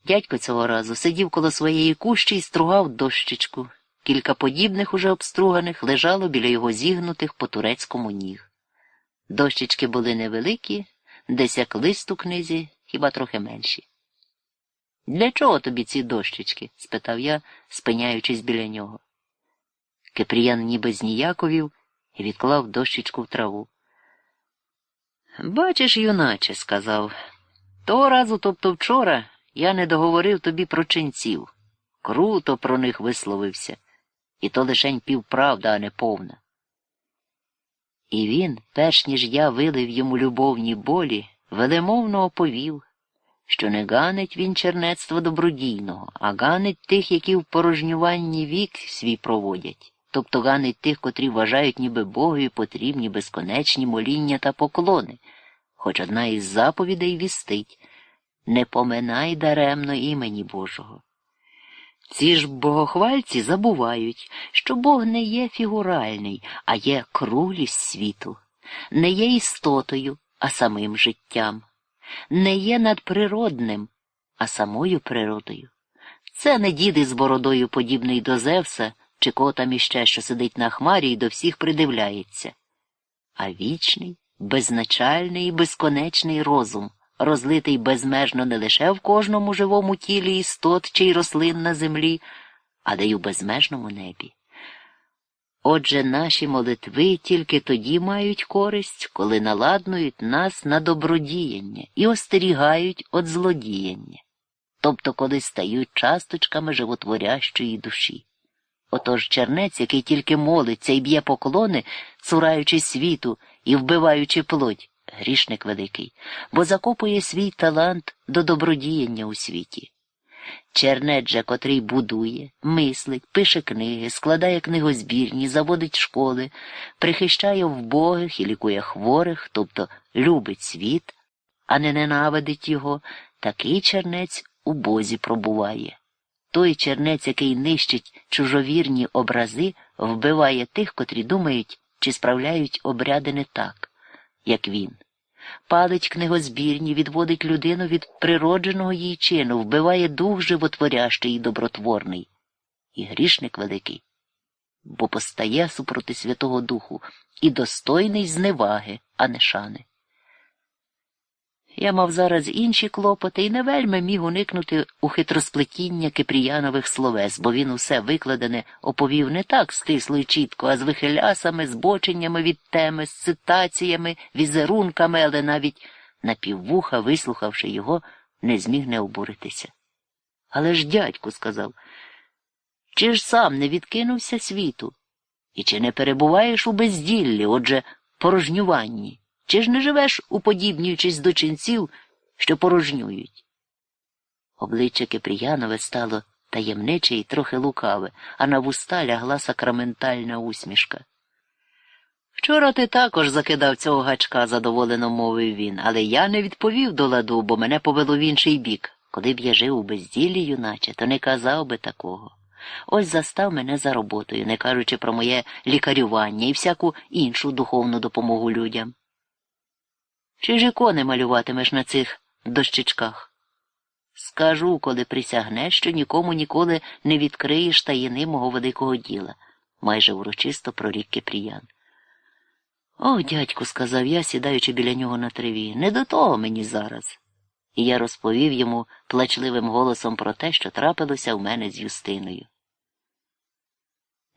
Дядько цього разу сидів коло своєї кущі і стругав дощечку. Кілька подібних уже обструганих лежало біля його зігнутих по турецькому ніг. Дощечки були невеликі, десь як лист у книзі, хіба трохи менші. Для чого тобі ці дощечки? спитав я, спиняючись біля нього. Кипріян ніби зніяковів і відклав дощечку в траву. Бачиш, юначе, сказав, того разу, тобто вчора. Я не договорив тобі про ченців. Круто про них висловився, і то лишень півправда, а не повна. І він, перш ніж я вилив йому любовні болі, велемовно оповів, що не ганить він чернецтва добродійного, а ганить тих, які в порожнюванні вік свій проводять, тобто ганить тих, котрі вважають, ніби Богові потрібні безконечні моління та поклони, хоч одна із заповідей вістить не поминай даремно імені Божого. Ці ж богохвальці забувають, що Бог не є фігуральний, а є круглість світу, не є істотою, а самим життям, не є надприродним, а самою природою. Це не діди з бородою, подібний до Зевса, чи котам іще, що сидить на хмарі і до всіх придивляється, а вічний, безначальний і безконечний розум розлитий безмежно не лише в кожному живому тілі істот чи й рослин на землі, але й у безмежному небі. Отже, наші молитви тільки тоді мають користь, коли наладнують нас на добродіяння і остерігають від злодіяння, тобто коли стають часточками животворящої душі. Отож чернець, який тільки молиться і б'є поклони, цураючи світу і вбиваючи плоть, грішник великий, бо закопує свій талант до добродіяння у світі. Чернець же, котрий будує, мислить, пише книги, складає книгозбірні, заводить школи, прихищає вбогих і лікує хворих, тобто любить світ, а не ненавидить його, такий чернець у Бозі пробуває. Той чернець, який нищить чужовірні образи, вбиває тих, котрі думають, чи справляють обряди не так, як він. Палить книгозбірні, відводить людину від природженого її чину, вбиває дух животворящий і добротворний. І грішник великий, бо постає супроти Святого Духу і достойний зневаги, а не шани. Я мав зараз інші клопоти і не вельми міг уникнути у хитросплетіння кипріянових словес, бо він усе викладене оповів не так стисло і чітко, а з вихилясами, збоченнями від теми, з цитаціями, візерунками, але навіть напіввуха, вислухавши його, не зміг не обуритися. Але ж дядьку сказав, чи ж сам не відкинувся світу? І чи не перебуваєш у безділлі, отже, порожнюванні? Чи ж не живеш, уподібнюючись до ченців, що порожнюють? Обличчя Кипріянове стало таємниче і трохи лукаве, а на вуста лягла сакраментальна усмішка. Вчора ти також закидав цього гачка, задоволено мовив він, але я не відповів до ладу, бо мене повело в інший бік. Коли б я жив у безділлі, юначе, то не казав би такого. Ось застав мене за роботою, не кажучи про моє лікарювання і всяку іншу духовну допомогу людям. Чи ж ікони малюватимеш на цих дощечках? Скажу, коли присягнеш, що нікому ніколи не відкриєш таїни мого великого діла, майже урочисто прорік Кипріян. О, дядьку, сказав я, сідаючи біля нього на траві, не до того мені зараз. І я розповів йому плачливим голосом про те, що трапилося в мене з Юстиною.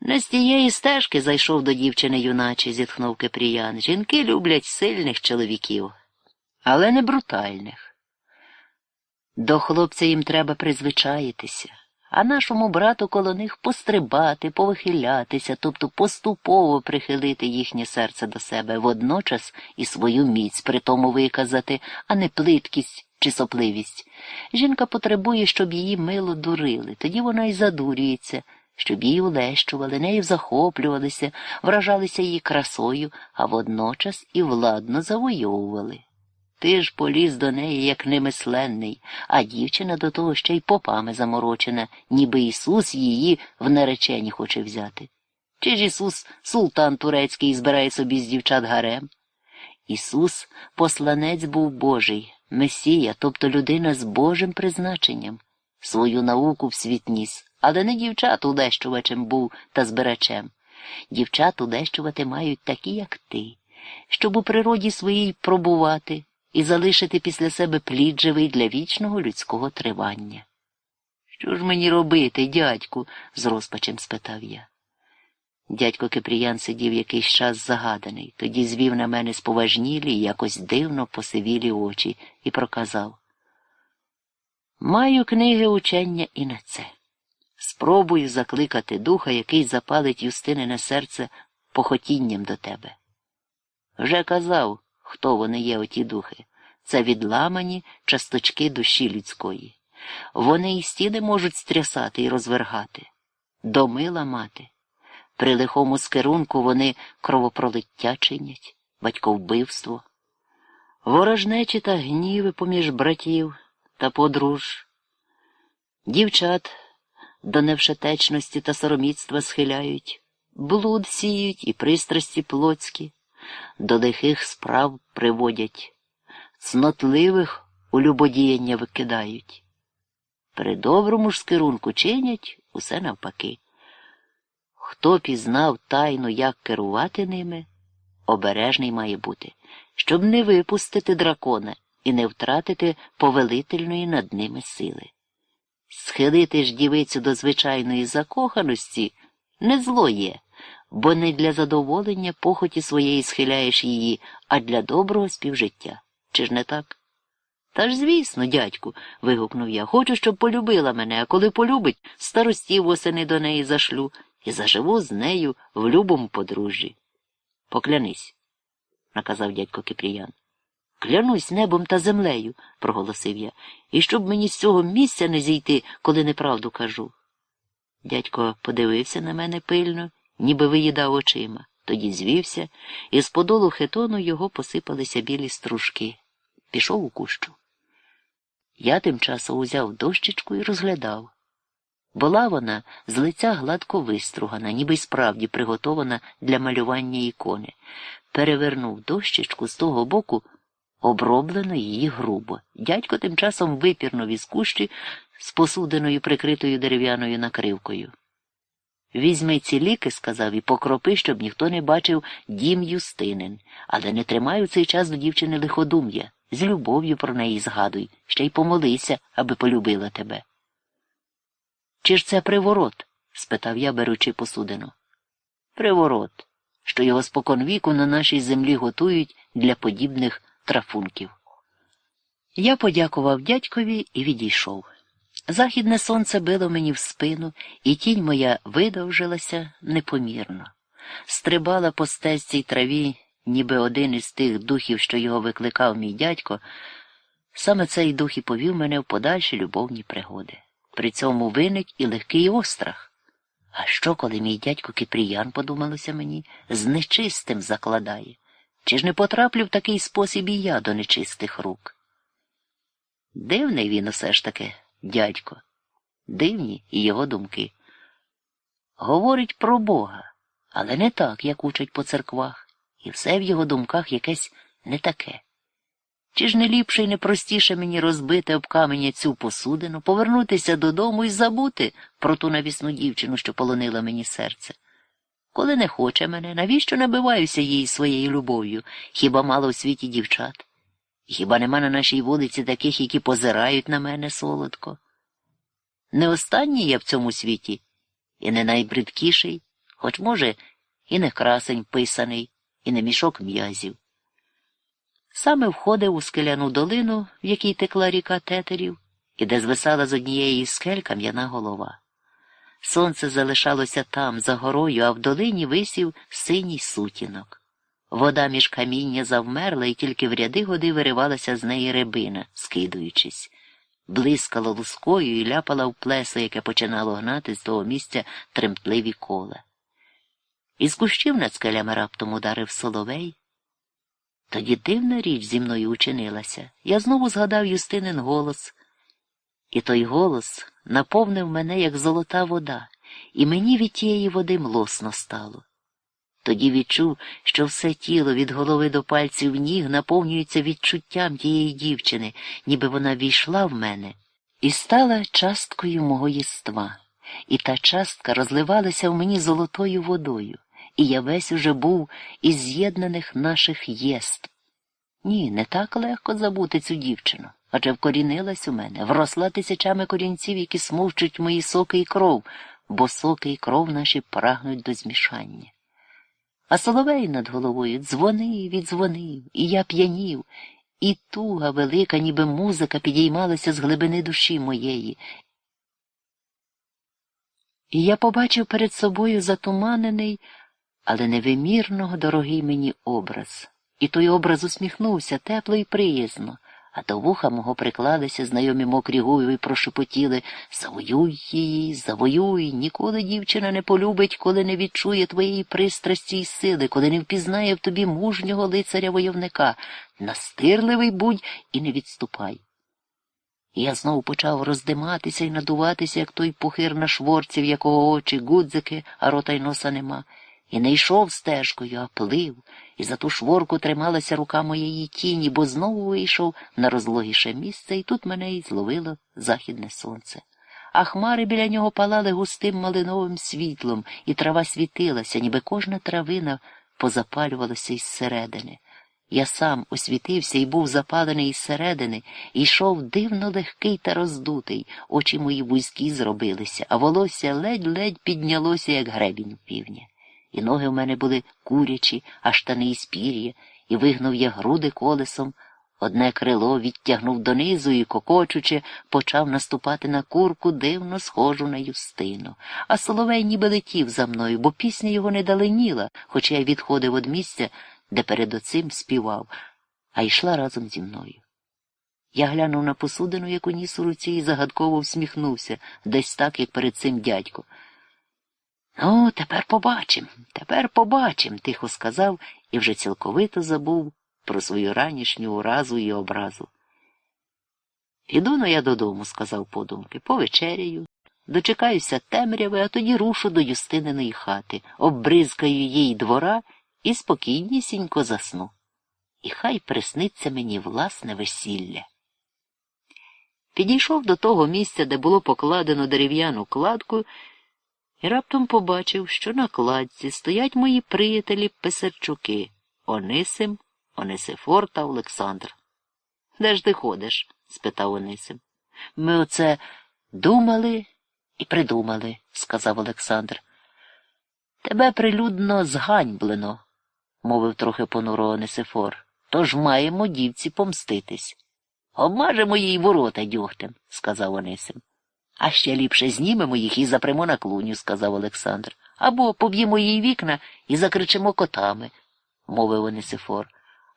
Не з тієї стежки зайшов до дівчини юначе, зітхнув Кипріян. Жінки люблять сильних чоловіків, але не брутальних. До хлопця їм треба призвичаїтися, а нашому брату коло них пострибати, повихилятися, тобто поступово прихилити їхнє серце до себе, водночас і свою міць при тому виказати, а не плиткість чи сопливість. Жінка потребує, щоб її мило дурили, тоді вона й задурюється щоб її улещували, нею захоплювалися, вражалися її красою, а водночас і владно завойовували. Ти ж поліз до неї, як немисленний, а дівчина до того ще й попами заморочена, ніби Ісус її в наречені хоче взяти. Чи ж Ісус султан турецький збирає собі з дівчат гарем? Ісус посланець був Божий, Месія, тобто людина з Божим призначенням, свою науку в світ ніс але не дівчат удещувачем був та збирачем. Дівчат удещувати мають такі, як ти, щоб у природі своїй пробувати і залишити після себе плід живий для вічного людського тривання. Що ж мені робити, дядьку? з розпачем спитав я. Дядько Кипріян сидів якийсь час загаданий, тоді звів на мене споважнілі якось дивно посивілі очі і проказав Маю книги учення і на це. Спробую закликати духа, який запалить Юстинине серце похотінням до тебе. Вже казав, хто вони є, оті духи. Це відламані часточки душі людської. Вони і стіни можуть стрясати і розвергати, доми ламати. При лихому скерунку вони кровопролиття чинять, батьковбивство, ворожнечі та гніви поміж братів та подруж, дівчат до невшетечності та сороміцтва схиляють, блуд сіють і пристрасті плотські, до лихих справ приводять, цнотливих у любодіяння викидають. При доброму ж скерунку чинять усе навпаки. Хто пізнав тайну, як керувати ними, обережний має бути, щоб не випустити дракона і не втратити повелительної над ними сили. Схилити ж дівицю до звичайної закоханості не зло є, бо не для задоволення похоті своєї схиляєш її, а для доброго співжиття. Чи ж не так? Та ж, звісно, дядьку, вигукнув я, хочу, щоб полюбила мене, а коли полюбить, старостів восени до неї зашлю і заживу з нею в любому подружжі. Поклянись, наказав дядько Кипріян. Клянусь небом та землею, проголосив я, і щоб мені з цього місця не зійти, коли неправду кажу. Дядько подивився на мене пильно, ніби виїдав очима, тоді звівся, і з подолу хитону його посипалися білі стружки. Пішов у кущу. Я тим часом узяв дощечку і розглядав. Була вона з лиця гладко вистругана, ніби й справді приготована для малювання ікони. Перевернув дощечку з того боку, оброблено її грубо. Дядько тим часом випірнув із кущі з посудиною, прикритою дерев'яною накривкою. Візьми ці ліки, сказав, і покропи, щоб ніхто не бачив дім Юстинин, але не тримай у цей час до дівчини лиходум'я. З любов'ю про неї згадуй, ще й помолися, аби полюбила тебе. Чи ж це приворот? спитав я, беручи посудину. Приворот, що його споконвіку на нашій землі готують для подібних трафунків. Я подякував дядькові і відійшов. Західне сонце било мені в спину, і тінь моя видовжилася непомірно. Стрибала по стежці й траві, ніби один із тих духів, що його викликав мій дядько. Саме цей дух і повів мене в подальші любовні пригоди. При цьому виник і легкий острах. А що, коли мій дядько Кипріян, подумалося мені, з нечистим закладає? Чи ж не потраплю в такий спосіб і я до нечистих рук? Дивний він усе ж таки, дядько, дивні і його думки. Говорить про Бога, але не так, як учать по церквах, і все в його думках якесь не таке. Чи ж не ліпше і не простіше мені розбити об каменя цю посудину, повернутися додому і забути про ту навісну дівчину, що полонила мені серце? Коли не хоче мене, навіщо набиваюся їй своєю любов'ю? Хіба мало у світі дівчат? Хіба нема на нашій вулиці таких, які позирають на мене солодко? Не останній я в цьому світі, і не найбридкіший, хоч, може, і не красень писаний, і не мішок м'язів. Саме входив у скеляну долину, в якій текла ріка тетерів, і де звисала з однієї скель кам'яна голова. Сонце залишалося там, за горою, а в долині висів синій сутінок. Вода між каміння завмерла, і тільки в ряди годи виривалася з неї рибина, скидуючись, блискала лускою і ляпала в плесо, яке починало гнати з того місця тремтливі кола. Із кущів над скелями раптом ударив соловей. Тоді дивна річ зі мною учинилася. Я знову згадав Юстинин голос, і той голос наповнив мене, як золота вода, і мені від тієї води млосно стало. Тоді відчув, що все тіло від голови до пальців ніг наповнюється відчуттям тієї дівчини, ніби вона війшла в мене, і стала часткою мого єства, і та частка розливалася в мені золотою водою і я весь уже був із з'єднаних наших єств. Ні, не так легко забути цю дівчину, адже вкорінилась у мене, вросла тисячами корінців, які смовчуть мої соки і кров, бо соки і кров наші прагнуть до змішання. А соловей над головою дзвонив і дзвонив, і я п'янів, і туга велика, ніби музика, підіймалася з глибини душі моєї. І я побачив перед собою затуманений, але невимірно дорогий мені образ. І той образ усміхнувся тепло і приязно, а до вуха мого прикладися знайомі мокрі губи і прошепотіли Завоюй її, завоюй, ніколи дівчина не полюбить, коли не відчує твоєї пристрасті й сили, коли не впізнає в тобі мужнього лицаря войовника. Настирливий будь і не відступай. Я знову почав роздиматися і надуватися, як той пухир на шворці, в якого очі гудзики, а рота й носа нема і не йшов стежкою, а плив, і за ту шворку трималася рука моєї тіні, бо знову вийшов на розлогіше місце, і тут мене й зловило західне сонце. А хмари біля нього палали густим малиновим світлом, і трава світилася, ніби кожна травина позапалювалася із середини. Я сам освітився і був запалений із середини, і йшов дивно легкий та роздутий, очі мої вузькі зробилися, а волосся ледь-ледь піднялося, як гребінь півня і ноги в мене були курячі, а штани із пір'я, і вигнув я груди колесом. Одне крило відтягнув донизу і, кокочучи, почав наступати на курку, дивно схожу на юстину. А соловей ніби летів за мною, бо пісня його не даленіла, хоча я відходив від місця, де перед оцим співав. а йшла разом зі мною. Я глянув на посудину, яку ніс у руці, і загадково всміхнувся, десь так, як перед цим дядько. Ну, тепер побачим, тепер побачим, тихо сказав і вже цілковито забув про свою ранішню уразу і образу. Піду но я додому, сказав подумки, повечеряю, дочекаюся темряви, а тоді рушу до Юстининої хати, оббризкаю їй двора і спокійнісінько засну. І хай присниться мені власне весілля. Підійшов до того місця, де було покладено дерев'яну кладку, і раптом побачив, що на кладці стоять мої приятелі Писарчуки Онисим, Онисифор та Олександр. Де ж ти ходиш? спитав Онисим. Ми оце думали і придумали, сказав Олександр. Тебе прилюдно зганьблено, мовив трохи понуро Онисифор. Тож маємо дівці помститись. Обмажемо їй ворота дьогтем, сказав Онисим. А ще ліпше знімемо їх і запремо на клуню, сказав Олександр. Або поб'ємо їй вікна і закричимо котами, мовив Онисифор.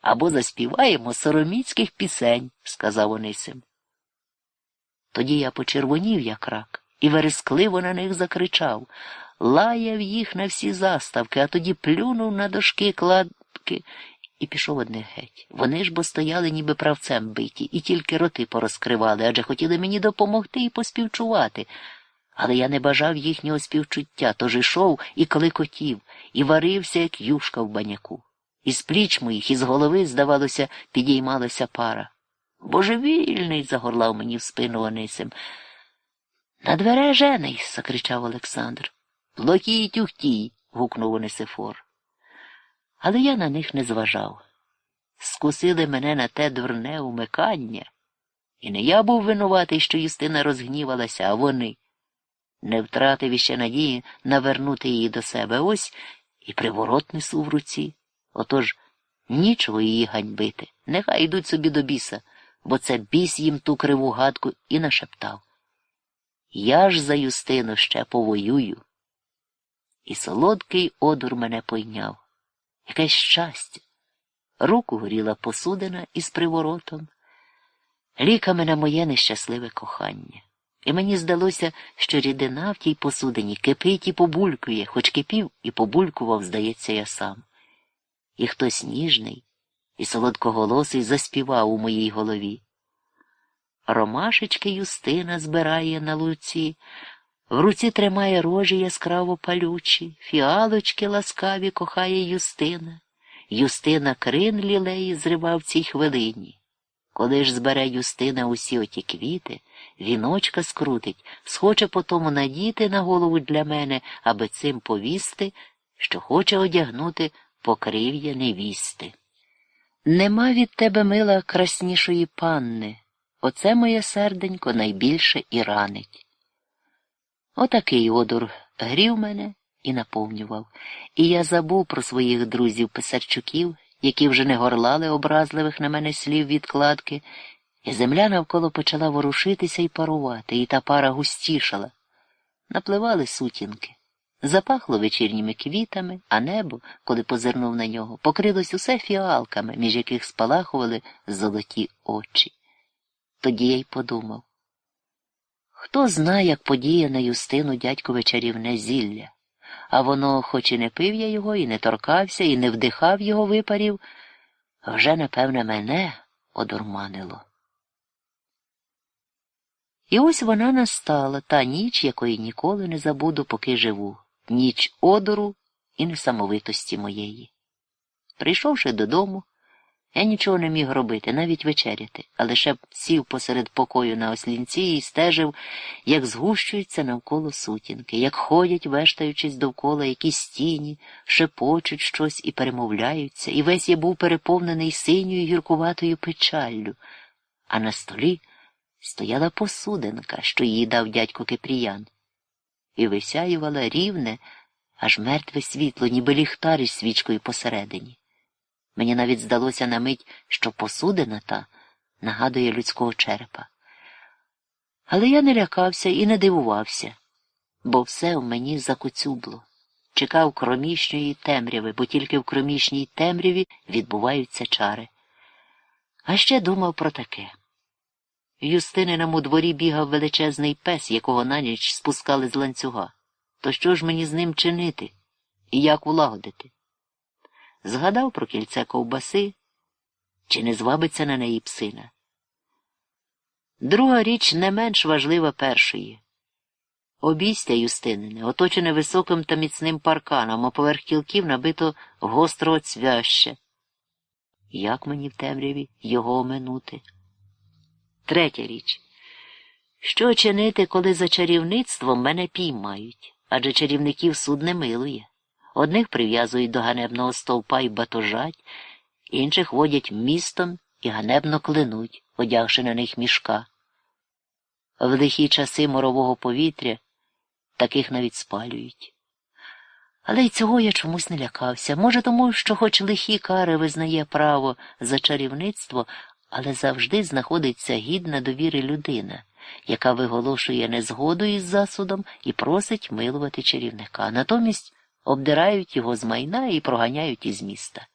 Або заспіваємо сороміцьких пісень, сказав Онисим. Тоді я почервонів, як рак, і верескливо на них закричав, лаяв їх на всі заставки, а тоді плюнув на дошки кладки і пішов одних геть. Вони ж бо стояли ніби правцем биті, і тільки роти порозкривали, адже хотіли мені допомогти і поспівчувати. Але я не бажав їхнього співчуття, тож ішов і кликотів, і варився, як юшка в баняку. Із пліч моїх, із голови, здавалося, підіймалася пара. Божевільний. загорлав мені в спину Онисим. На двере жений. закричав Олександр. Плохій тюхтій. гукнув Онисифор. Але я на них не зважав. Скусили мене на те дурне умикання. І не я був винуватий, що Юстина розгнівалася, а вони. Не втратив іще надії навернути її до себе ось і приворот несу в руці. Отож нічого її ганьбити. Нехай йдуть собі до біса, бо це біс їм ту криву гадку і нашептав. Я ж за Юстину ще повоюю. І солодкий одур мене пойняв якесь щастя. Руку горіла посудина із приворотом, ліками на моє нещасливе кохання. І мені здалося, що рідина в тій посудині кипить і побулькує, хоч кипів і побулькував, здається, я сам. І хтось ніжний і солодкоголосий заспівав у моїй голові. Ромашечки Юстина збирає на луці, в руці тримає рожі яскраво палючі, фіалочки ласкаві кохає Юстина. Юстина крин лілеї зрива в цій хвилині. Коли ж збере Юстина усі оті квіти, віночка скрутить, схоче потому надіти на голову для мене, аби цим повісти, що хоче одягнути покрив'я невісти. Нема від тебе, мила, краснішої панни, оце моє серденько найбільше і ранить. Отакий одур грів мене і наповнював, і я забув про своїх друзів писарчуків, які вже не горлали образливих на мене слів відкладки, і земля навколо почала ворушитися і парувати, і та пара густішала. Напливали сутінки. Запахло вечірніми квітами, а небо, коли позирнув на нього, покрилось усе фіалками, між яких спалахували золоті очі. Тоді я й подумав. Хто знає, як подіє на Юстину дядькове чарівне зілля, а воно, хоч і не пив я його, і не торкався, і не вдихав його випарів, вже, напевне, мене одурманило. І ось вона настала та ніч, якої ніколи не забуду, поки живу, ніч одору і несамовитості моєї. Прийшовши додому, я нічого не міг робити, навіть вечеряти, а лише сів посеред покою на ослінці і стежив, як згущуються навколо сутінки, як ходять, вештаючись довкола якісь тіні, шепочуть щось і перемовляються, і весь я був переповнений синьою гіркуватою печаллю, а на столі стояла посудинка, що їй дав дядько Кипріян, і висяювала рівне, аж мертве світло, ніби ліхтар із свічкою посередині. Мені навіть здалося на мить, що посудина та нагадує людського черепа. Але я не лякався і не дивувався, бо все в мені закуцюбло. Чекав кромішньої темряви, бо тільки в кромішній темряві відбуваються чари. А ще думав про таке. В Юстининому дворі бігав величезний пес, якого на ніч спускали з ланцюга. То що ж мені з ним чинити і як улагодити? Згадав про кільце ковбаси, чи не звабиться на неї псина. Друга річ не менш важлива першої. Обійстя Юстинине, оточене високим та міцним парканом, а поверх кілків набито гострого цвяща. Як мені в темряві його оминути? Третя річ. Що чинити, коли за чарівництвом мене піймають, адже чарівників суд не милує. Одних прив'язують до ганебного стовпа і батожать, інших водять містом і ганебно клинуть, одягши на них мішка. В лихі часи морового повітря таких навіть спалюють. Але й цього я чомусь не лякався. Може, тому, що хоч лихі кари визнає право за чарівництво, але завжди знаходиться гідна довіри людина, яка виголошує незгоду із засудом і просить милувати чарівника. Натомість обдирають його з майна і проганяють із міста.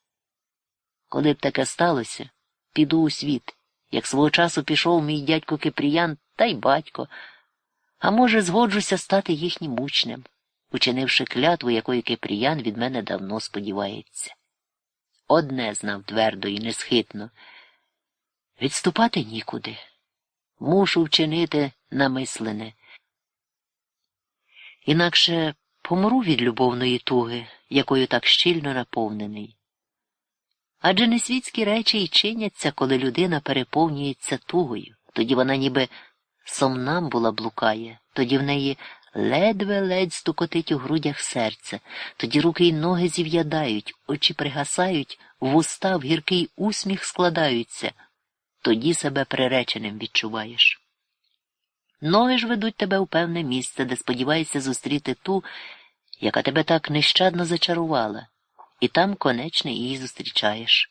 Коли б таке сталося, піду у світ, як свого часу пішов мій дядько Кипріян та й батько, а може, згоджуся стати їхнім учнем, учинивши клятву, якої Кипріян від мене давно сподівається. Одне знав твердо і несхитно відступати нікуди. Мушу вчинити намислене. Інакше помру від любовної туги, якою так щільно наповнений. Адже не світські речі й чиняться, коли людина переповнюється тугою, тоді вона ніби сомнамбула блукає, тоді в неї ледве-ледь стукотить у грудях серце, тоді руки й ноги зів'ядають, очі пригасають, вуста в гіркий усміх складаються, тоді себе приреченим відчуваєш. Ноги ж ведуть тебе у певне місце, де сподіваєшся зустріти ту, яка тебе так нещадно зачарувала, і там конечно її зустрічаєш.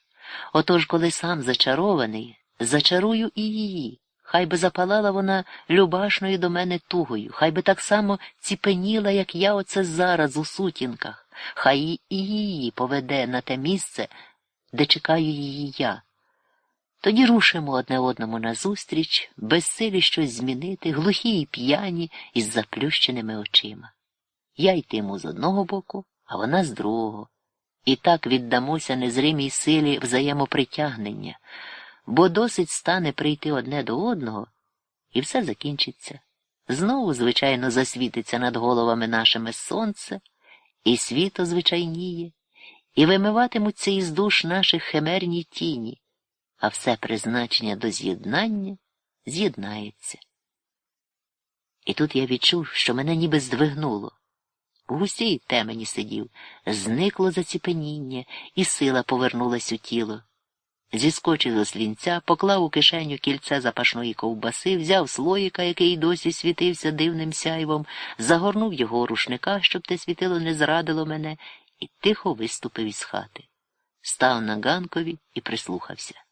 Отож, коли сам зачарований, зачарую і її. Хай би запалала вона любашною до мене тугою, хай би так само ціпеніла, як я оце зараз у сутінках, хай і її поведе на те місце, де чекаю її я. Тоді рушимо одне одному назустріч, безсилі щось змінити, глухі й п'яні із заплющеними очима. Я йтиму з одного боку, а вона з другого. І так віддамося незримій силі взаємопритягнення, бо досить стане прийти одне до одного, і все закінчиться. Знову, звичайно, засвітиться над головами нашими сонце, і світо звичайніє, і вимиватимуться із душ наших химерні тіні а все призначення до з'єднання з'єднається. І тут я відчув, що мене ніби здвигнуло. У густій темені сидів, зникло заціпеніння, і сила повернулась у тіло. Зіскочив з слінця, поклав у кишеню кільце запашної ковбаси, взяв слоїка, який досі світився дивним сяйвом, загорнув його рушника, щоб те світило не зрадило мене, і тихо виступив із хати. Став на ганкові і прислухався.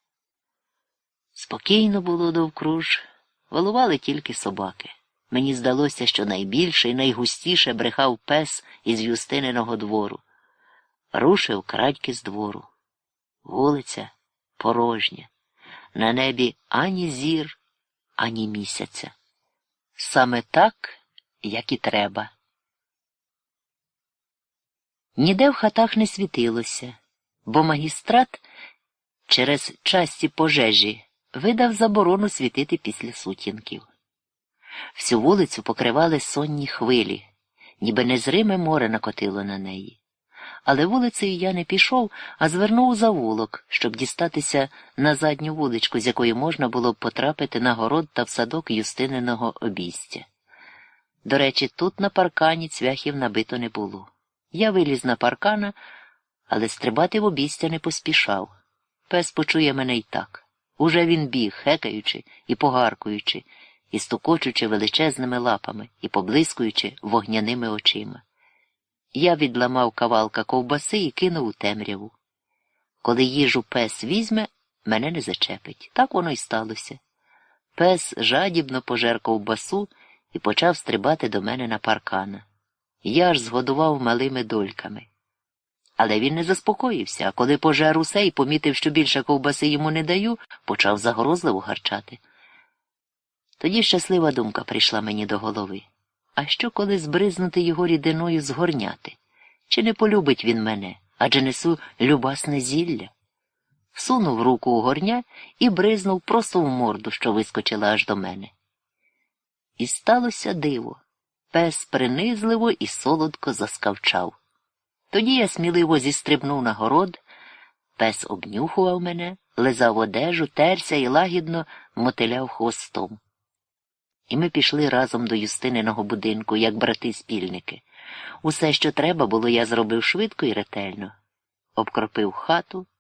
Спокійно було довкруж, волували тільки собаки. Мені здалося, що найбільше і найгустіше брехав пес із Юстининого двору. Рушив крадьки з двору. Вулиця порожня, на небі ані зір, ані місяця. Саме так, як і треба. Ніде в хатах не світилося, бо магістрат через часті пожежі видав заборону світити після сутінків. Всю вулицю покривали сонні хвилі, ніби незриме море накотило на неї. Але вулицею я не пішов, а звернув у завулок, щоб дістатися на задню вуличку, з якої можна було б потрапити на город та в садок юстиненого обійстя. До речі, тут на паркані цвяхів набито не було. Я виліз на паркана, але стрибати в обійстя не поспішав. Пес почує мене й так. Уже він біг, хекаючи і погаркуючи, і стукочучи величезними лапами і поблискуючи вогняними очима. Я відламав кавалка ковбаси і кинув у темряву. Коли їжу пес візьме, мене не зачепить. Так воно й сталося. Пес жадібно пожер ковбасу і почав стрибати до мене на паркана. Я ж згодував малими дольками. Але він не заспокоївся, а коли пожер усе і помітив, що більше ковбаси йому не даю, почав загрозливо гарчати. Тоді щаслива думка прийшла мені до голови. А що, коли збризнути його рідиною згорняти? Чи не полюбить він мене, адже несу любасне зілля? Всунув руку у горня і бризнув просто в морду, що вискочила аж до мене. І сталося диво. Пес принизливо і солодко заскавчав. Тоді я сміливо зістрибнув на город, пес обнюхував мене, лизав одежу, терся і лагідно мотиляв хвостом. І ми пішли разом до Юстининого будинку, як брати-спільники. Усе, що треба було, я зробив швидко і ретельно. Обкропив хату,